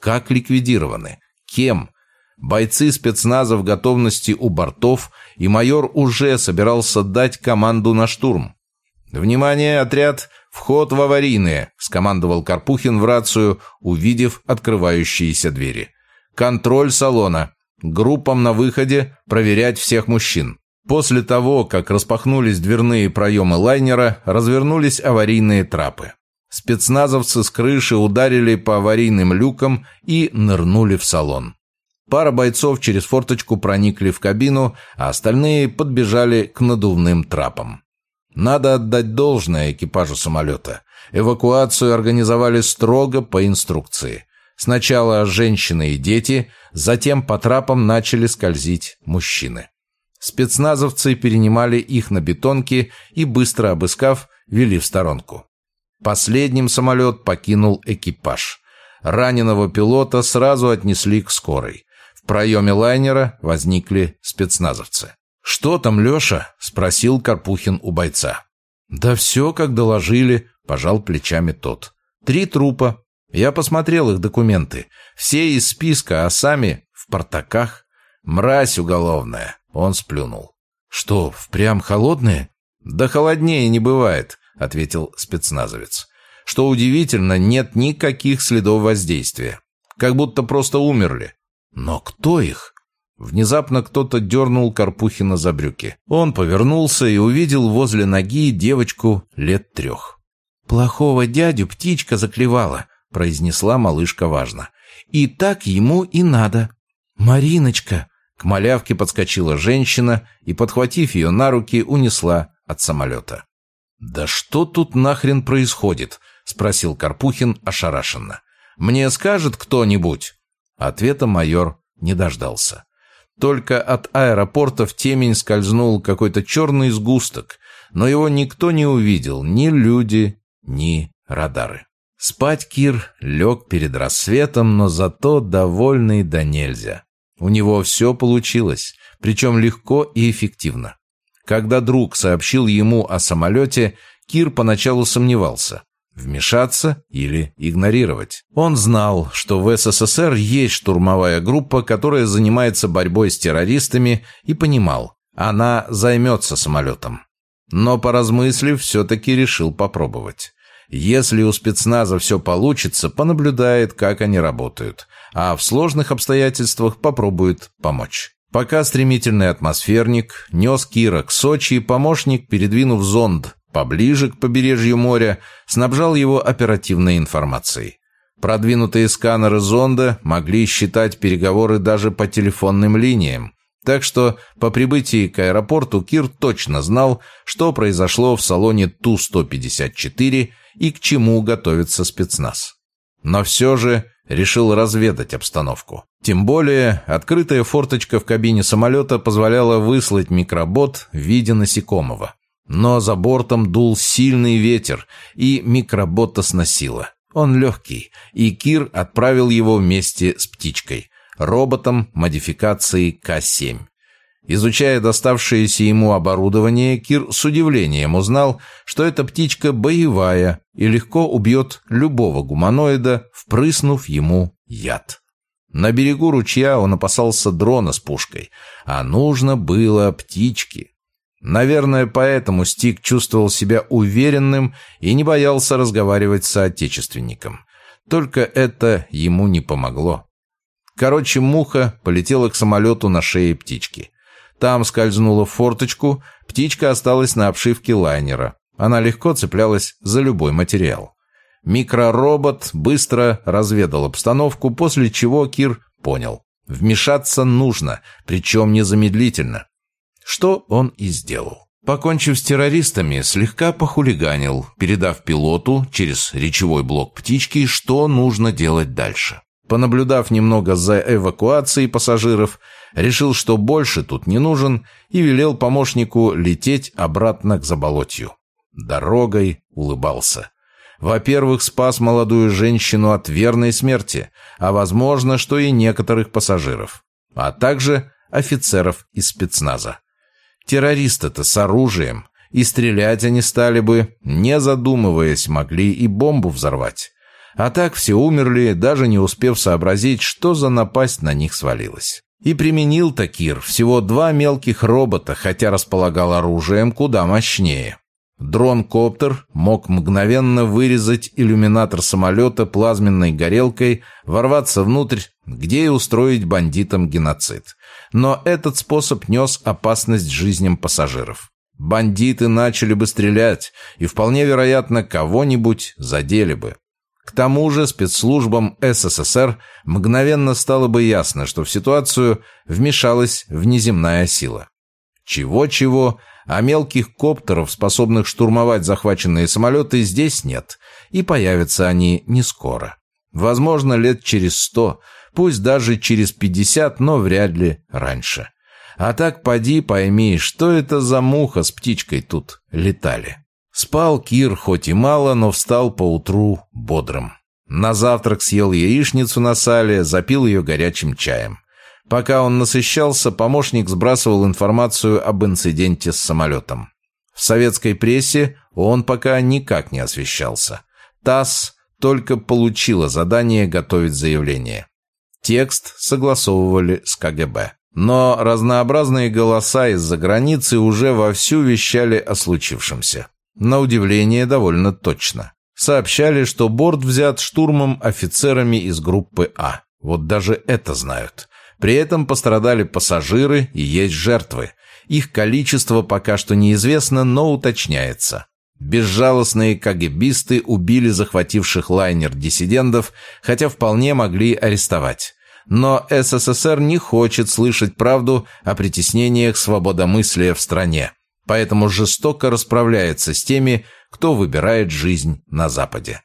S2: Как ликвидированы? Кем? Бойцы спецназа в готовности у бортов, и майор уже собирался дать команду на штурм. «Внимание, отряд! Вход в аварийные!» — скомандовал Карпухин в рацию, увидев открывающиеся двери. «Контроль салона. Группам на выходе проверять всех мужчин. После того, как распахнулись дверные проемы лайнера, развернулись аварийные трапы. Спецназовцы с крыши ударили по аварийным люкам и нырнули в салон. Пара бойцов через форточку проникли в кабину, а остальные подбежали к надувным трапам. Надо отдать должное экипажу самолета. Эвакуацию организовали строго по инструкции. Сначала женщины и дети, затем по трапам начали скользить мужчины. Спецназовцы перенимали их на бетонке и, быстро обыскав, вели в сторонку. Последним самолет покинул экипаж. Раненого пилота сразу отнесли к скорой. В проеме лайнера возникли спецназовцы. «Что там, Леша?» – спросил Карпухин у бойца. «Да все, как доложили», – пожал плечами тот. «Три трупа, я посмотрел их документы. Все из списка, а сами в портаках. Мразь уголовная. Он сплюнул. Что, впрямь холодные? Да холоднее не бывает, ответил спецназовец. Что удивительно, нет никаких следов воздействия. Как будто просто умерли. Но кто их? Внезапно кто-то дернул Карпухина за брюки. Он повернулся и увидел возле ноги девочку лет трех. «Плохого дядю птичка заклевала произнесла малышка важно. «И так ему и надо». «Мариночка!» К малявке подскочила женщина и, подхватив ее на руки, унесла от самолета. «Да что тут нахрен происходит?» — спросил Карпухин ошарашенно. «Мне скажет кто-нибудь?» Ответа майор не дождался. Только от аэропорта в темень скользнул какой-то черный сгусток, но его никто не увидел, ни люди, ни радары. Спать Кир лег перед рассветом, но зато довольный да нельзя. У него все получилось, причем легко и эффективно. Когда друг сообщил ему о самолете, Кир поначалу сомневался – Вмешаться или игнорировать. Он знал, что в СССР есть штурмовая группа, которая занимается борьбой с террористами, и понимал, она займется самолетом. Но, поразмыслив, все-таки решил попробовать. Если у спецназа все получится, понаблюдает, как они работают, а в сложных обстоятельствах попробует помочь. Пока стремительный атмосферник нес Кира к Сочи, помощник, передвинув зонд поближе к побережью моря, снабжал его оперативной информацией. Продвинутые сканеры зонда могли считать переговоры даже по телефонным линиям, так что по прибытии к аэропорту Кир точно знал, что произошло в салоне Ту-154 и к чему готовится спецназ. Но все же решил разведать обстановку. Тем более, открытая форточка в кабине самолета позволяла выслать микробот в виде насекомого. Но за бортом дул сильный ветер, и микробота сносило. Он легкий, и Кир отправил его вместе с птичкой, роботом модификации К-7. Изучая доставшееся ему оборудование, Кир с удивлением узнал, что эта птичка боевая и легко убьет любого гуманоида, впрыснув ему яд. На берегу ручья он опасался дрона с пушкой, а нужно было птички. Наверное, поэтому Стик чувствовал себя уверенным и не боялся разговаривать с соотечественником. Только это ему не помогло. Короче, муха полетела к самолету на шее птички. Там скользнула в форточку, птичка осталась на обшивке лайнера. Она легко цеплялась за любой материал. Микроробот быстро разведал обстановку, после чего Кир понял. Вмешаться нужно, причем незамедлительно. Что он и сделал. Покончив с террористами, слегка похулиганил, передав пилоту через речевой блок птички, что нужно делать дальше. Понаблюдав немного за эвакуацией пассажиров, решил, что больше тут не нужен, и велел помощнику лететь обратно к заболотью. Дорогой улыбался. Во-первых, спас молодую женщину от верной смерти, а возможно, что и некоторых пассажиров, а также офицеров из спецназа. Террористы-то с оружием, и стрелять они стали бы, не задумываясь, могли и бомбу взорвать. А так все умерли, даже не успев сообразить, что за напасть на них свалилась. И применил Такир всего два мелких робота, хотя располагал оружием куда мощнее. Дрон-коптер мог мгновенно вырезать иллюминатор самолета плазменной горелкой, ворваться внутрь, где и устроить бандитам геноцид. Но этот способ нес опасность жизням пассажиров. Бандиты начали бы стрелять, и вполне вероятно, кого-нибудь задели бы. К тому же спецслужбам СССР мгновенно стало бы ясно, что в ситуацию вмешалась внеземная сила. Чего-чего, а мелких коптеров, способных штурмовать захваченные самолеты, здесь нет, и появятся они не скоро. Возможно, лет через сто, пусть даже через пятьдесят, но вряд ли раньше. А так поди пойми, что это за муха с птичкой тут летали. Спал Кир хоть и мало, но встал поутру бодрым. На завтрак съел яичницу на сале, запил ее горячим чаем. Пока он насыщался, помощник сбрасывал информацию об инциденте с самолетом. В советской прессе он пока никак не освещался. ТАСС только получила задание готовить заявление. Текст согласовывали с КГБ. Но разнообразные голоса из-за границы уже вовсю вещали о случившемся. На удивление довольно точно. Сообщали, что борт взят штурмом офицерами из группы А. Вот даже это знают. При этом пострадали пассажиры и есть жертвы. Их количество пока что неизвестно, но уточняется. Безжалостные КГБисты убили захвативших лайнер диссидентов, хотя вполне могли арестовать. Но СССР не хочет слышать правду о притеснениях свободомыслия в стране, поэтому жестоко расправляется с теми, кто выбирает жизнь на Западе.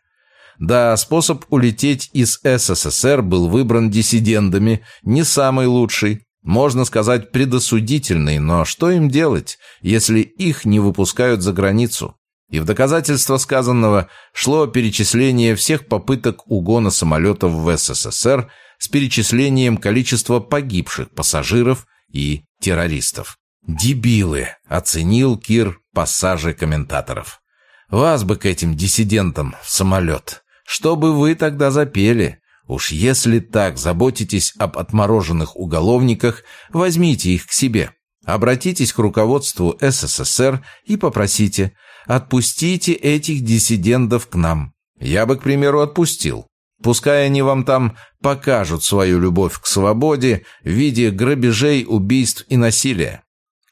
S2: Да, способ улететь из СССР был выбран диссидентами, не самый лучший, можно сказать, предосудительный, но что им делать, если их не выпускают за границу? И в доказательство сказанного шло перечисление всех попыток угона самолетов в СССР
S1: с перечислением количества погибших пассажиров и террористов. «Дебилы!» — оценил Кир пассажи комментаторов. «Вас бы к этим диссидентам в самолет. Что бы вы тогда запели? Уж если так заботитесь об отмороженных уголовниках, возьмите их к себе. Обратитесь к руководству СССР и попросите, отпустите этих диссидентов к нам. Я бы, к примеру, отпустил. Пускай они вам там покажут свою любовь к свободе в виде грабежей, убийств и насилия.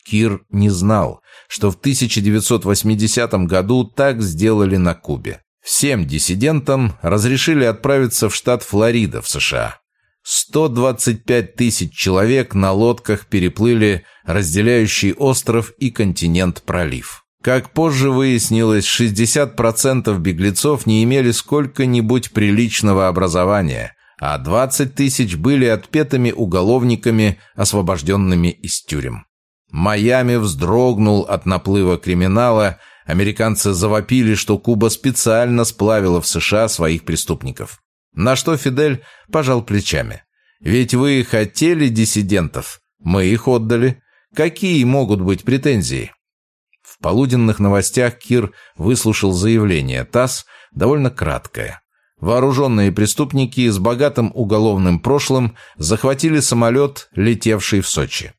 S1: Кир не знал, что в 1980 году так сделали на Кубе. Всем диссидентам разрешили отправиться в штат Флорида в США. 125 тысяч человек на лодках переплыли разделяющий остров и континент пролив. Как позже выяснилось, 60% беглецов не имели сколько-нибудь приличного образования, а 20 тысяч были отпетыми уголовниками, освобожденными из тюрем. Майами вздрогнул от наплыва криминала, американцы завопили, что Куба специально сплавила в США своих преступников. На что Фидель пожал плечами. «Ведь вы хотели диссидентов, мы их отдали. Какие могут быть претензии?» В полуденных новостях Кир выслушал заявление ТАСС, довольно краткое. Вооруженные преступники с богатым уголовным прошлым захватили самолет, летевший в Сочи.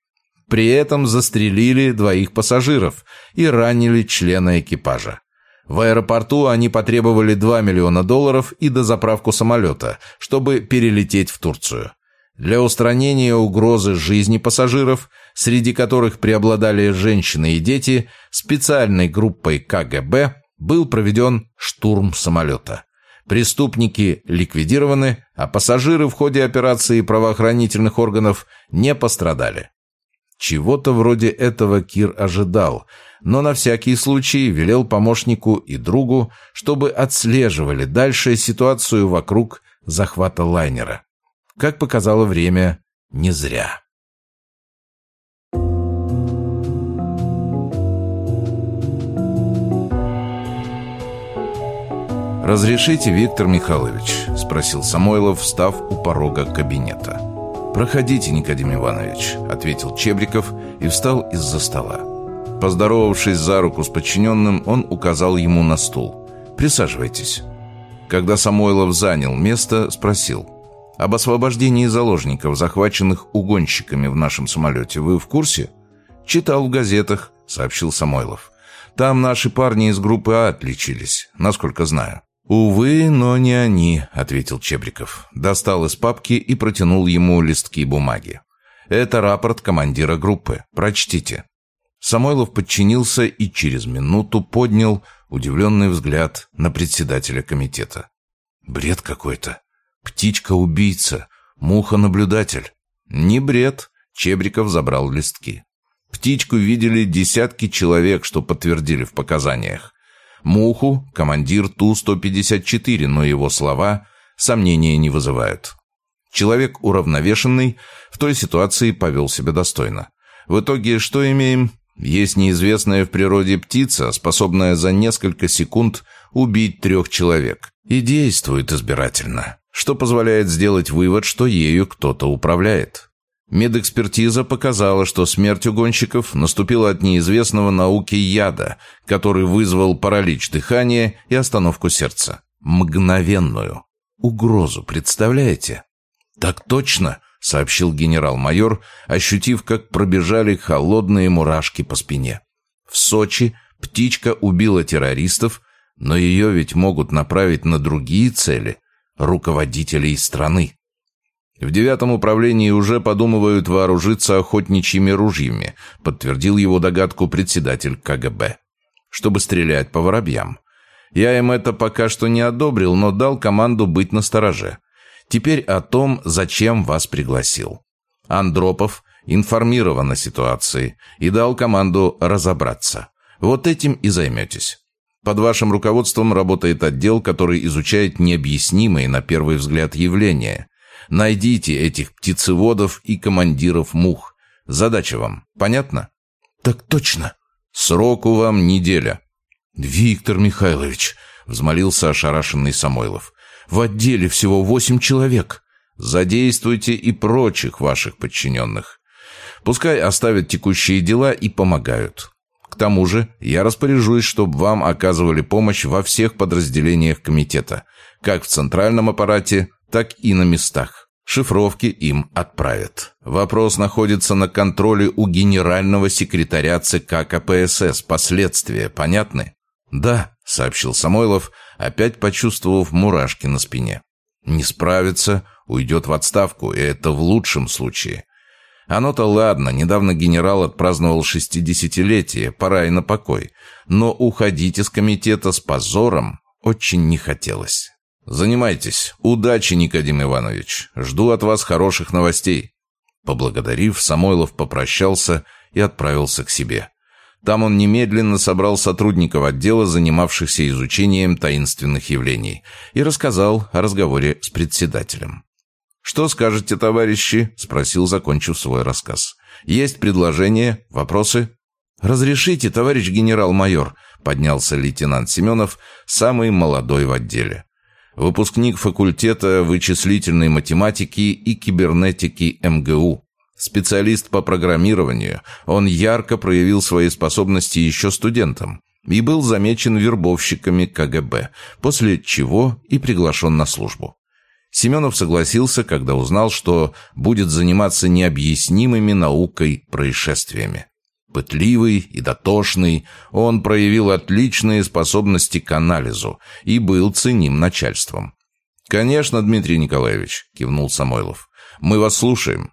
S1: При этом застрелили двоих пассажиров и ранили члена экипажа. В аэропорту они потребовали 2 миллиона долларов и дозаправку самолета, чтобы перелететь в Турцию. Для устранения угрозы жизни пассажиров, среди которых преобладали женщины и дети, специальной группой КГБ был проведен штурм самолета. Преступники ликвидированы, а пассажиры в ходе операции правоохранительных органов не пострадали. Чего-то вроде этого Кир ожидал, но на всякий случай велел помощнику и другу, чтобы отслеживали дальше ситуацию вокруг захвата лайнера. Как показало время, не зря. «Разрешите, Виктор Михайлович?» – спросил Самойлов, встав у порога кабинета. «Проходите, Никодим Иванович», — ответил Чебриков и встал из-за стола. Поздоровавшись за руку с подчиненным, он указал ему на стул. «Присаживайтесь». Когда Самойлов занял место, спросил. «Об освобождении заложников, захваченных угонщиками в нашем самолете, вы в курсе?» «Читал в газетах», — сообщил Самойлов. «Там наши парни из группы А отличились, насколько знаю». «Увы, но не они», — ответил Чебриков. Достал из папки и протянул ему листки бумаги. «Это рапорт командира группы. Прочтите». Самойлов подчинился и через минуту поднял удивленный взгляд на председателя комитета. «Бред какой-то. Птичка-убийца. Муха-наблюдатель». «Не бред», — Чебриков забрал листки. Птичку видели десятки человек, что подтвердили в показаниях. Муху – командир Ту-154, но его слова сомнения не вызывают. Человек уравновешенный в той ситуации повел себя достойно. В итоге что имеем? Есть неизвестная в природе птица, способная за несколько секунд убить трех человек. И действует избирательно, что позволяет сделать вывод, что ею кто-то управляет. Медэкспертиза показала, что смерть угонщиков наступила от неизвестного науки яда, который вызвал паралич дыхания и остановку сердца. Мгновенную. Угрозу, представляете? «Так точно», — сообщил генерал-майор, ощутив, как пробежали холодные мурашки по спине. «В Сочи птичка убила террористов, но ее ведь могут направить на другие цели — руководителей страны». В девятом управлении уже подумывают вооружиться охотничьими ружьями, подтвердил его догадку председатель КГБ. Чтобы стрелять по воробьям. Я им это пока что не одобрил, но дал команду быть настороже. Теперь о том, зачем вас пригласил. Андропов информирован о ситуации и дал команду разобраться. Вот этим и займетесь. Под вашим руководством работает отдел, который изучает необъяснимые на первый взгляд явления – Найдите этих птицеводов и командиров мух. Задача вам. Понятно?
S2: Так точно.
S1: Сроку вам неделя.
S2: Виктор Михайлович, взмолился ошарашенный Самойлов. В отделе всего восемь человек.
S1: Задействуйте и прочих ваших подчиненных. Пускай оставят текущие дела и помогают. К тому же я распоряжусь, чтобы вам оказывали помощь во всех подразделениях комитета, как в центральном аппарате, так и на местах. Шифровки им отправят. Вопрос находится на контроле у генерального секретаря ЦК КПСС. Последствия понятны? «Да», — сообщил Самойлов, опять почувствовав мурашки на спине. «Не справится, уйдет в отставку, и это в лучшем случае. Оно-то ладно, недавно генерал отпраздновал шестидесятилетие, пора и на покой. Но уходить из комитета с позором очень не хотелось. «Занимайтесь. Удачи, Никодим Иванович. Жду от вас хороших новостей». Поблагодарив, Самойлов попрощался и отправился к себе. Там он немедленно собрал сотрудников отдела, занимавшихся изучением таинственных явлений, и рассказал о разговоре с председателем. «Что скажете, товарищи?» — спросил, закончив свой рассказ. «Есть предложения? Вопросы?» «Разрешите, товарищ генерал-майор», — поднялся лейтенант Семенов, самый молодой в отделе. Выпускник факультета вычислительной математики и кибернетики МГУ. Специалист по программированию, он ярко проявил свои способности еще студентом и был замечен вербовщиками КГБ, после чего и приглашен на службу. Семенов согласился, когда узнал, что будет заниматься необъяснимыми наукой происшествиями. Пытливый и дотошный, он проявил отличные способности к анализу и был ценим начальством. «Конечно, Дмитрий Николаевич», — кивнул Самойлов. «Мы вас слушаем».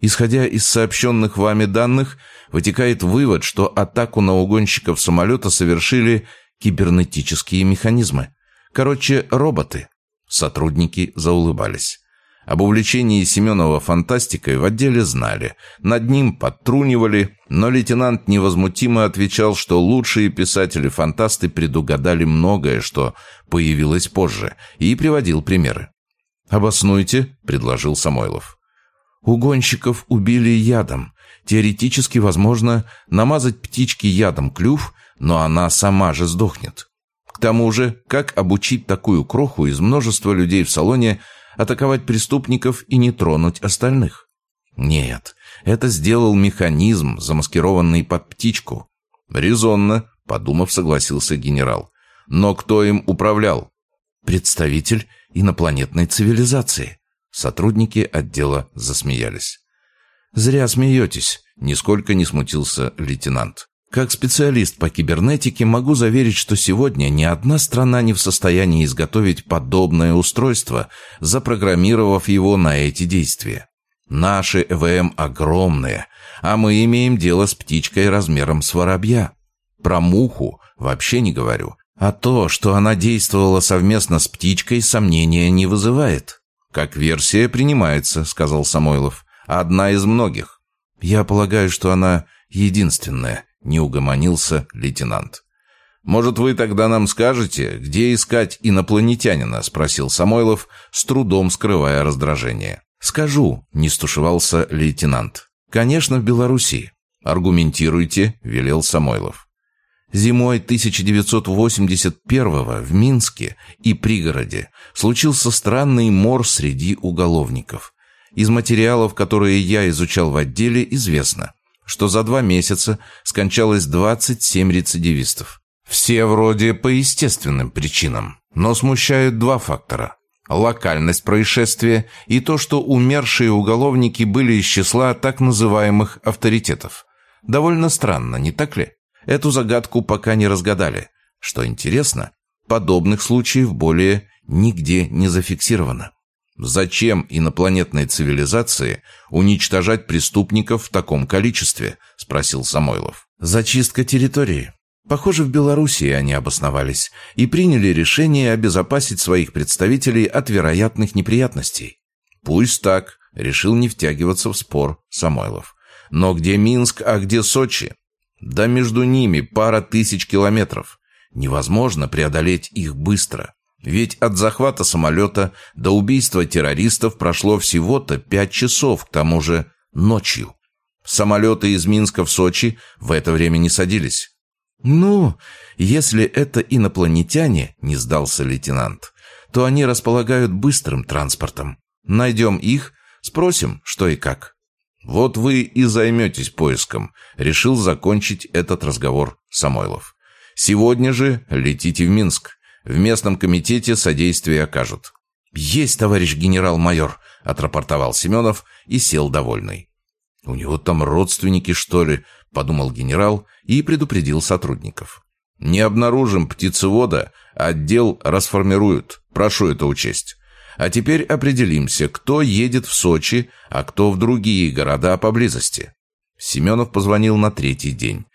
S1: Исходя из сообщенных вами данных, вытекает вывод, что атаку на угонщиков самолета совершили кибернетические механизмы. Короче, роботы. Сотрудники заулыбались. Об увлечении Семенова фантастикой в отделе знали. Над ним подтрунивали, но лейтенант невозмутимо отвечал, что лучшие писатели-фантасты предугадали многое, что появилось позже, и приводил примеры. «Обоснуйте», — предложил Самойлов. «Угонщиков убили ядом. Теоретически возможно намазать птичке ядом клюв, но она сама же сдохнет. К тому же, как обучить такую кроху из множества людей в салоне атаковать преступников и не тронуть остальных? Нет, это сделал механизм, замаскированный под птичку. Резонно, подумав, согласился генерал. Но кто им управлял? Представитель инопланетной цивилизации. Сотрудники отдела засмеялись. «Зря смеетесь», — нисколько не смутился лейтенант. Как специалист по кибернетике могу заверить, что сегодня ни одна страна не в состоянии изготовить подобное устройство, запрограммировав его на эти действия. Наши ЭВМ огромные, а мы имеем дело с птичкой размером с воробья. Про муху вообще не говорю. А то, что она действовала совместно с птичкой, сомнения не вызывает. «Как версия принимается», — сказал Самойлов. «Одна из многих». «Я полагаю, что она единственная», не угомонился лейтенант. «Может, вы тогда нам скажете, где искать инопланетянина?» — спросил Самойлов, с трудом скрывая раздражение. «Скажу», — не стушевался лейтенант. «Конечно, в Белоруссии». «Аргументируйте», — велел Самойлов. Зимой 1981-го в Минске и пригороде случился странный мор среди уголовников. Из материалов, которые я изучал в отделе, известно что за два месяца скончалось 27 рецидивистов. Все вроде по естественным причинам, но смущают два фактора. Локальность происшествия и то, что умершие уголовники были из числа так называемых авторитетов. Довольно странно, не так ли? Эту загадку пока не разгадали. Что интересно, подобных случаев более нигде не зафиксировано. «Зачем инопланетной цивилизации уничтожать преступников в таком количестве?» – спросил Самойлов. «Зачистка территории. Похоже, в Белоруссии они обосновались и приняли решение обезопасить своих представителей от вероятных неприятностей». «Пусть так», – решил не втягиваться в спор Самойлов. «Но где Минск, а где Сочи?» «Да между ними пара тысяч километров. Невозможно преодолеть их быстро». Ведь от захвата самолета до убийства террористов прошло всего-то пять часов, к тому же ночью. Самолеты из Минска в Сочи в это время не садились. «Ну, если это инопланетяне», — не сдался лейтенант, «то они располагают быстрым транспортом.
S2: Найдем их, спросим, что и как».
S1: «Вот вы и займетесь поиском», — решил закончить этот разговор Самойлов. «Сегодня же летите в Минск. В местном комитете содействие окажут».
S2: «Есть, товарищ генерал-майор», — отрапортовал Семенов и сел довольный.
S1: «У него там родственники, что ли?» — подумал генерал и предупредил сотрудников. «Не обнаружим птицевода, отдел расформируют. Прошу это учесть. А теперь определимся, кто едет в Сочи, а кто в другие города поблизости. Семенов позвонил на третий день.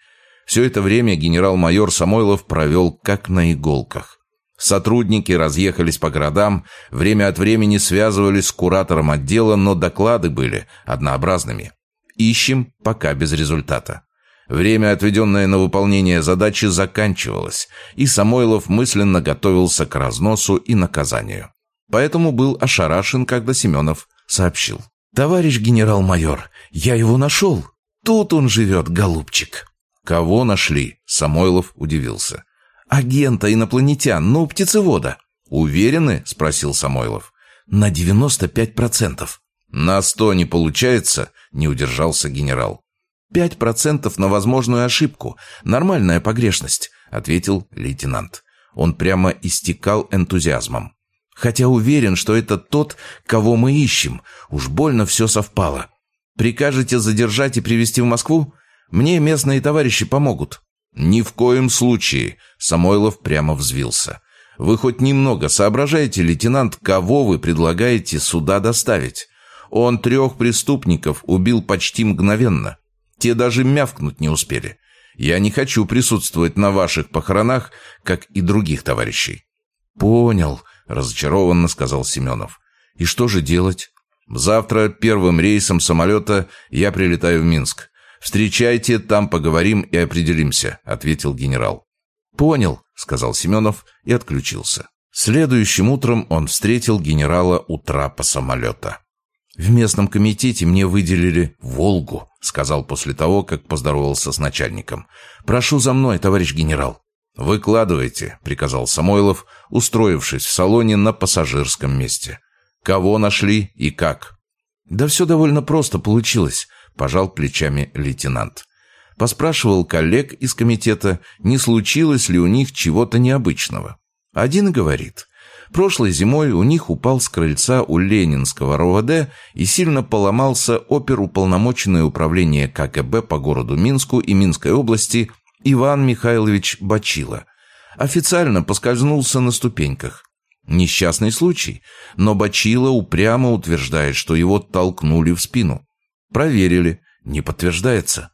S1: Все это время генерал-майор Самойлов провел как на иголках. Сотрудники разъехались по городам, время от времени связывались с куратором отдела, но доклады были однообразными. Ищем, пока без результата. Время, отведенное на выполнение задачи, заканчивалось, и Самойлов мысленно готовился к разносу и наказанию. Поэтому был ошарашен, когда Семенов сообщил.
S2: «Товарищ генерал-майор, я его нашел. Тут он живет, голубчик».
S1: «Кого нашли?» — Самойлов удивился.
S2: «Агента инопланетян, ну, птицевода».
S1: «Уверены?» — спросил Самойлов.
S2: «На девяносто пять процентов».
S1: «На сто не получается?» — не удержался генерал.
S2: «Пять процентов на возможную ошибку. Нормальная погрешность», — ответил лейтенант. Он прямо истекал энтузиазмом. Хотя уверен, что это тот, кого мы ищем. Уж больно все совпало. Прикажете задержать и привезти в Москву? Мне местные товарищи помогут».
S1: «Ни в коем случае!» Самойлов прямо взвился. «Вы хоть немного соображаете, лейтенант, кого вы предлагаете сюда доставить? Он трех преступников убил почти мгновенно. Те даже мявкнуть не успели. Я не хочу присутствовать на ваших похоронах, как и других товарищей».
S2: «Понял», разочарованно сказал Семенов. «И что же делать?»
S1: «Завтра первым рейсом самолета я прилетаю в Минск. Встречайте, там поговорим и определимся», — ответил генерал.
S2: «Понял», — сказал Семенов и отключился. Следующим утром он встретил генерала у трапа самолета. «В местном комитете мне выделили «Волгу», — сказал после того, как поздоровался с начальником. «Прошу за мной, товарищ генерал».
S1: «Выкладывайте», — приказал Самойлов, устроившись в салоне на пассажирском месте. «Кого нашли и как?»
S2: «Да все довольно просто получилось», — пожал плечами лейтенант. Поспрашивал коллег из комитета, не случилось ли у них чего-то необычного. Один говорит, прошлой зимой у них упал с крыльца у Ленинского РОВД и сильно поломался оперуполномоченное управление КГБ по городу Минску и Минской области Иван Михайлович Бачила. Официально поскользнулся на ступеньках. Несчастный случай, но Бачила упрямо утверждает, что его толкнули в спину. Проверили, не подтверждается.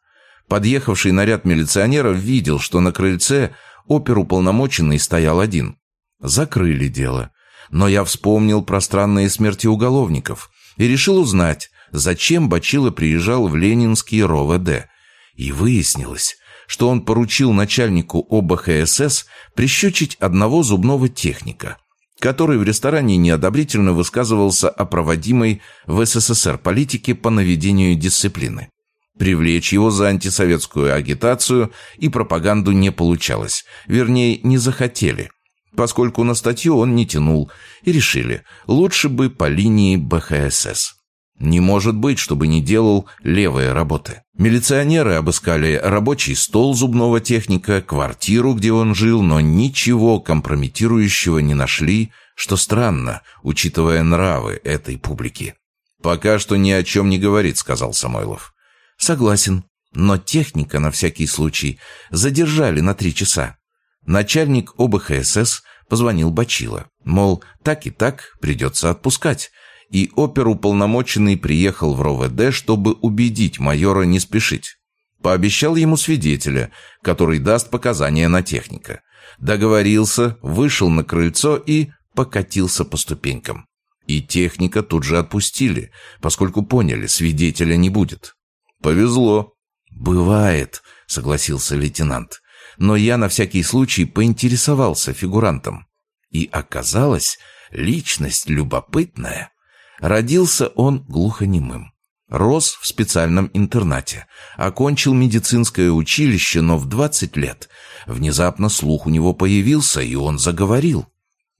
S2: Подъехавший наряд милиционеров видел, что на крыльце оперуполномоченный стоял один. Закрыли дело. Но я вспомнил про странные смерти уголовников и решил узнать, зачем Бачила приезжал в Ленинский РОВД. И выяснилось, что он поручил начальнику ОБХСС прищучить одного зубного техника, который в ресторане неодобрительно высказывался о проводимой в СССР политике по наведению дисциплины. Привлечь его за антисоветскую агитацию и пропаганду не получалось, вернее, не захотели, поскольку на статью он не тянул, и решили, лучше бы по линии БХСС. Не может быть, чтобы не делал левые работы. Милиционеры обыскали рабочий стол зубного техника, квартиру, где он жил, но ничего компрометирующего не нашли, что странно, учитывая нравы этой публики.
S1: «Пока что ни о чем не говорит», — сказал Самойлов.
S2: «Согласен, но техника на всякий случай задержали на три часа. Начальник ОБХСС позвонил Бачила, мол, так и так придется отпускать, и оперуполномоченный приехал в РОВД, чтобы убедить майора не спешить. Пообещал ему свидетеля, который даст показания на техника. Договорился, вышел на крыльцо и покатился по ступенькам. И техника тут же отпустили, поскольку поняли, свидетеля не будет.
S1: «Повезло».
S2: «Бывает», — согласился лейтенант. «Но я на всякий случай поинтересовался фигурантом. И оказалось, личность любопытная». Родился он глухонемым. Рос в специальном интернате. Окончил медицинское училище, но в 20 лет. Внезапно слух у него появился, и он заговорил.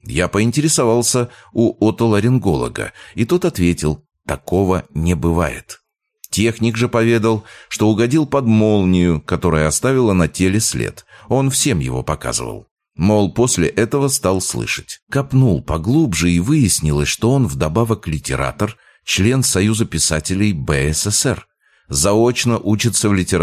S1: Я поинтересовался у отоларинголога, и тот ответил, такого не бывает. Техник же поведал, что угодил под молнию, которая оставила на теле след. Он всем его показывал. Мол, после этого стал слышать. Копнул поглубже и выяснилось, что он вдобавок литератор, член Союза писателей БССР. Заочно учится в литературе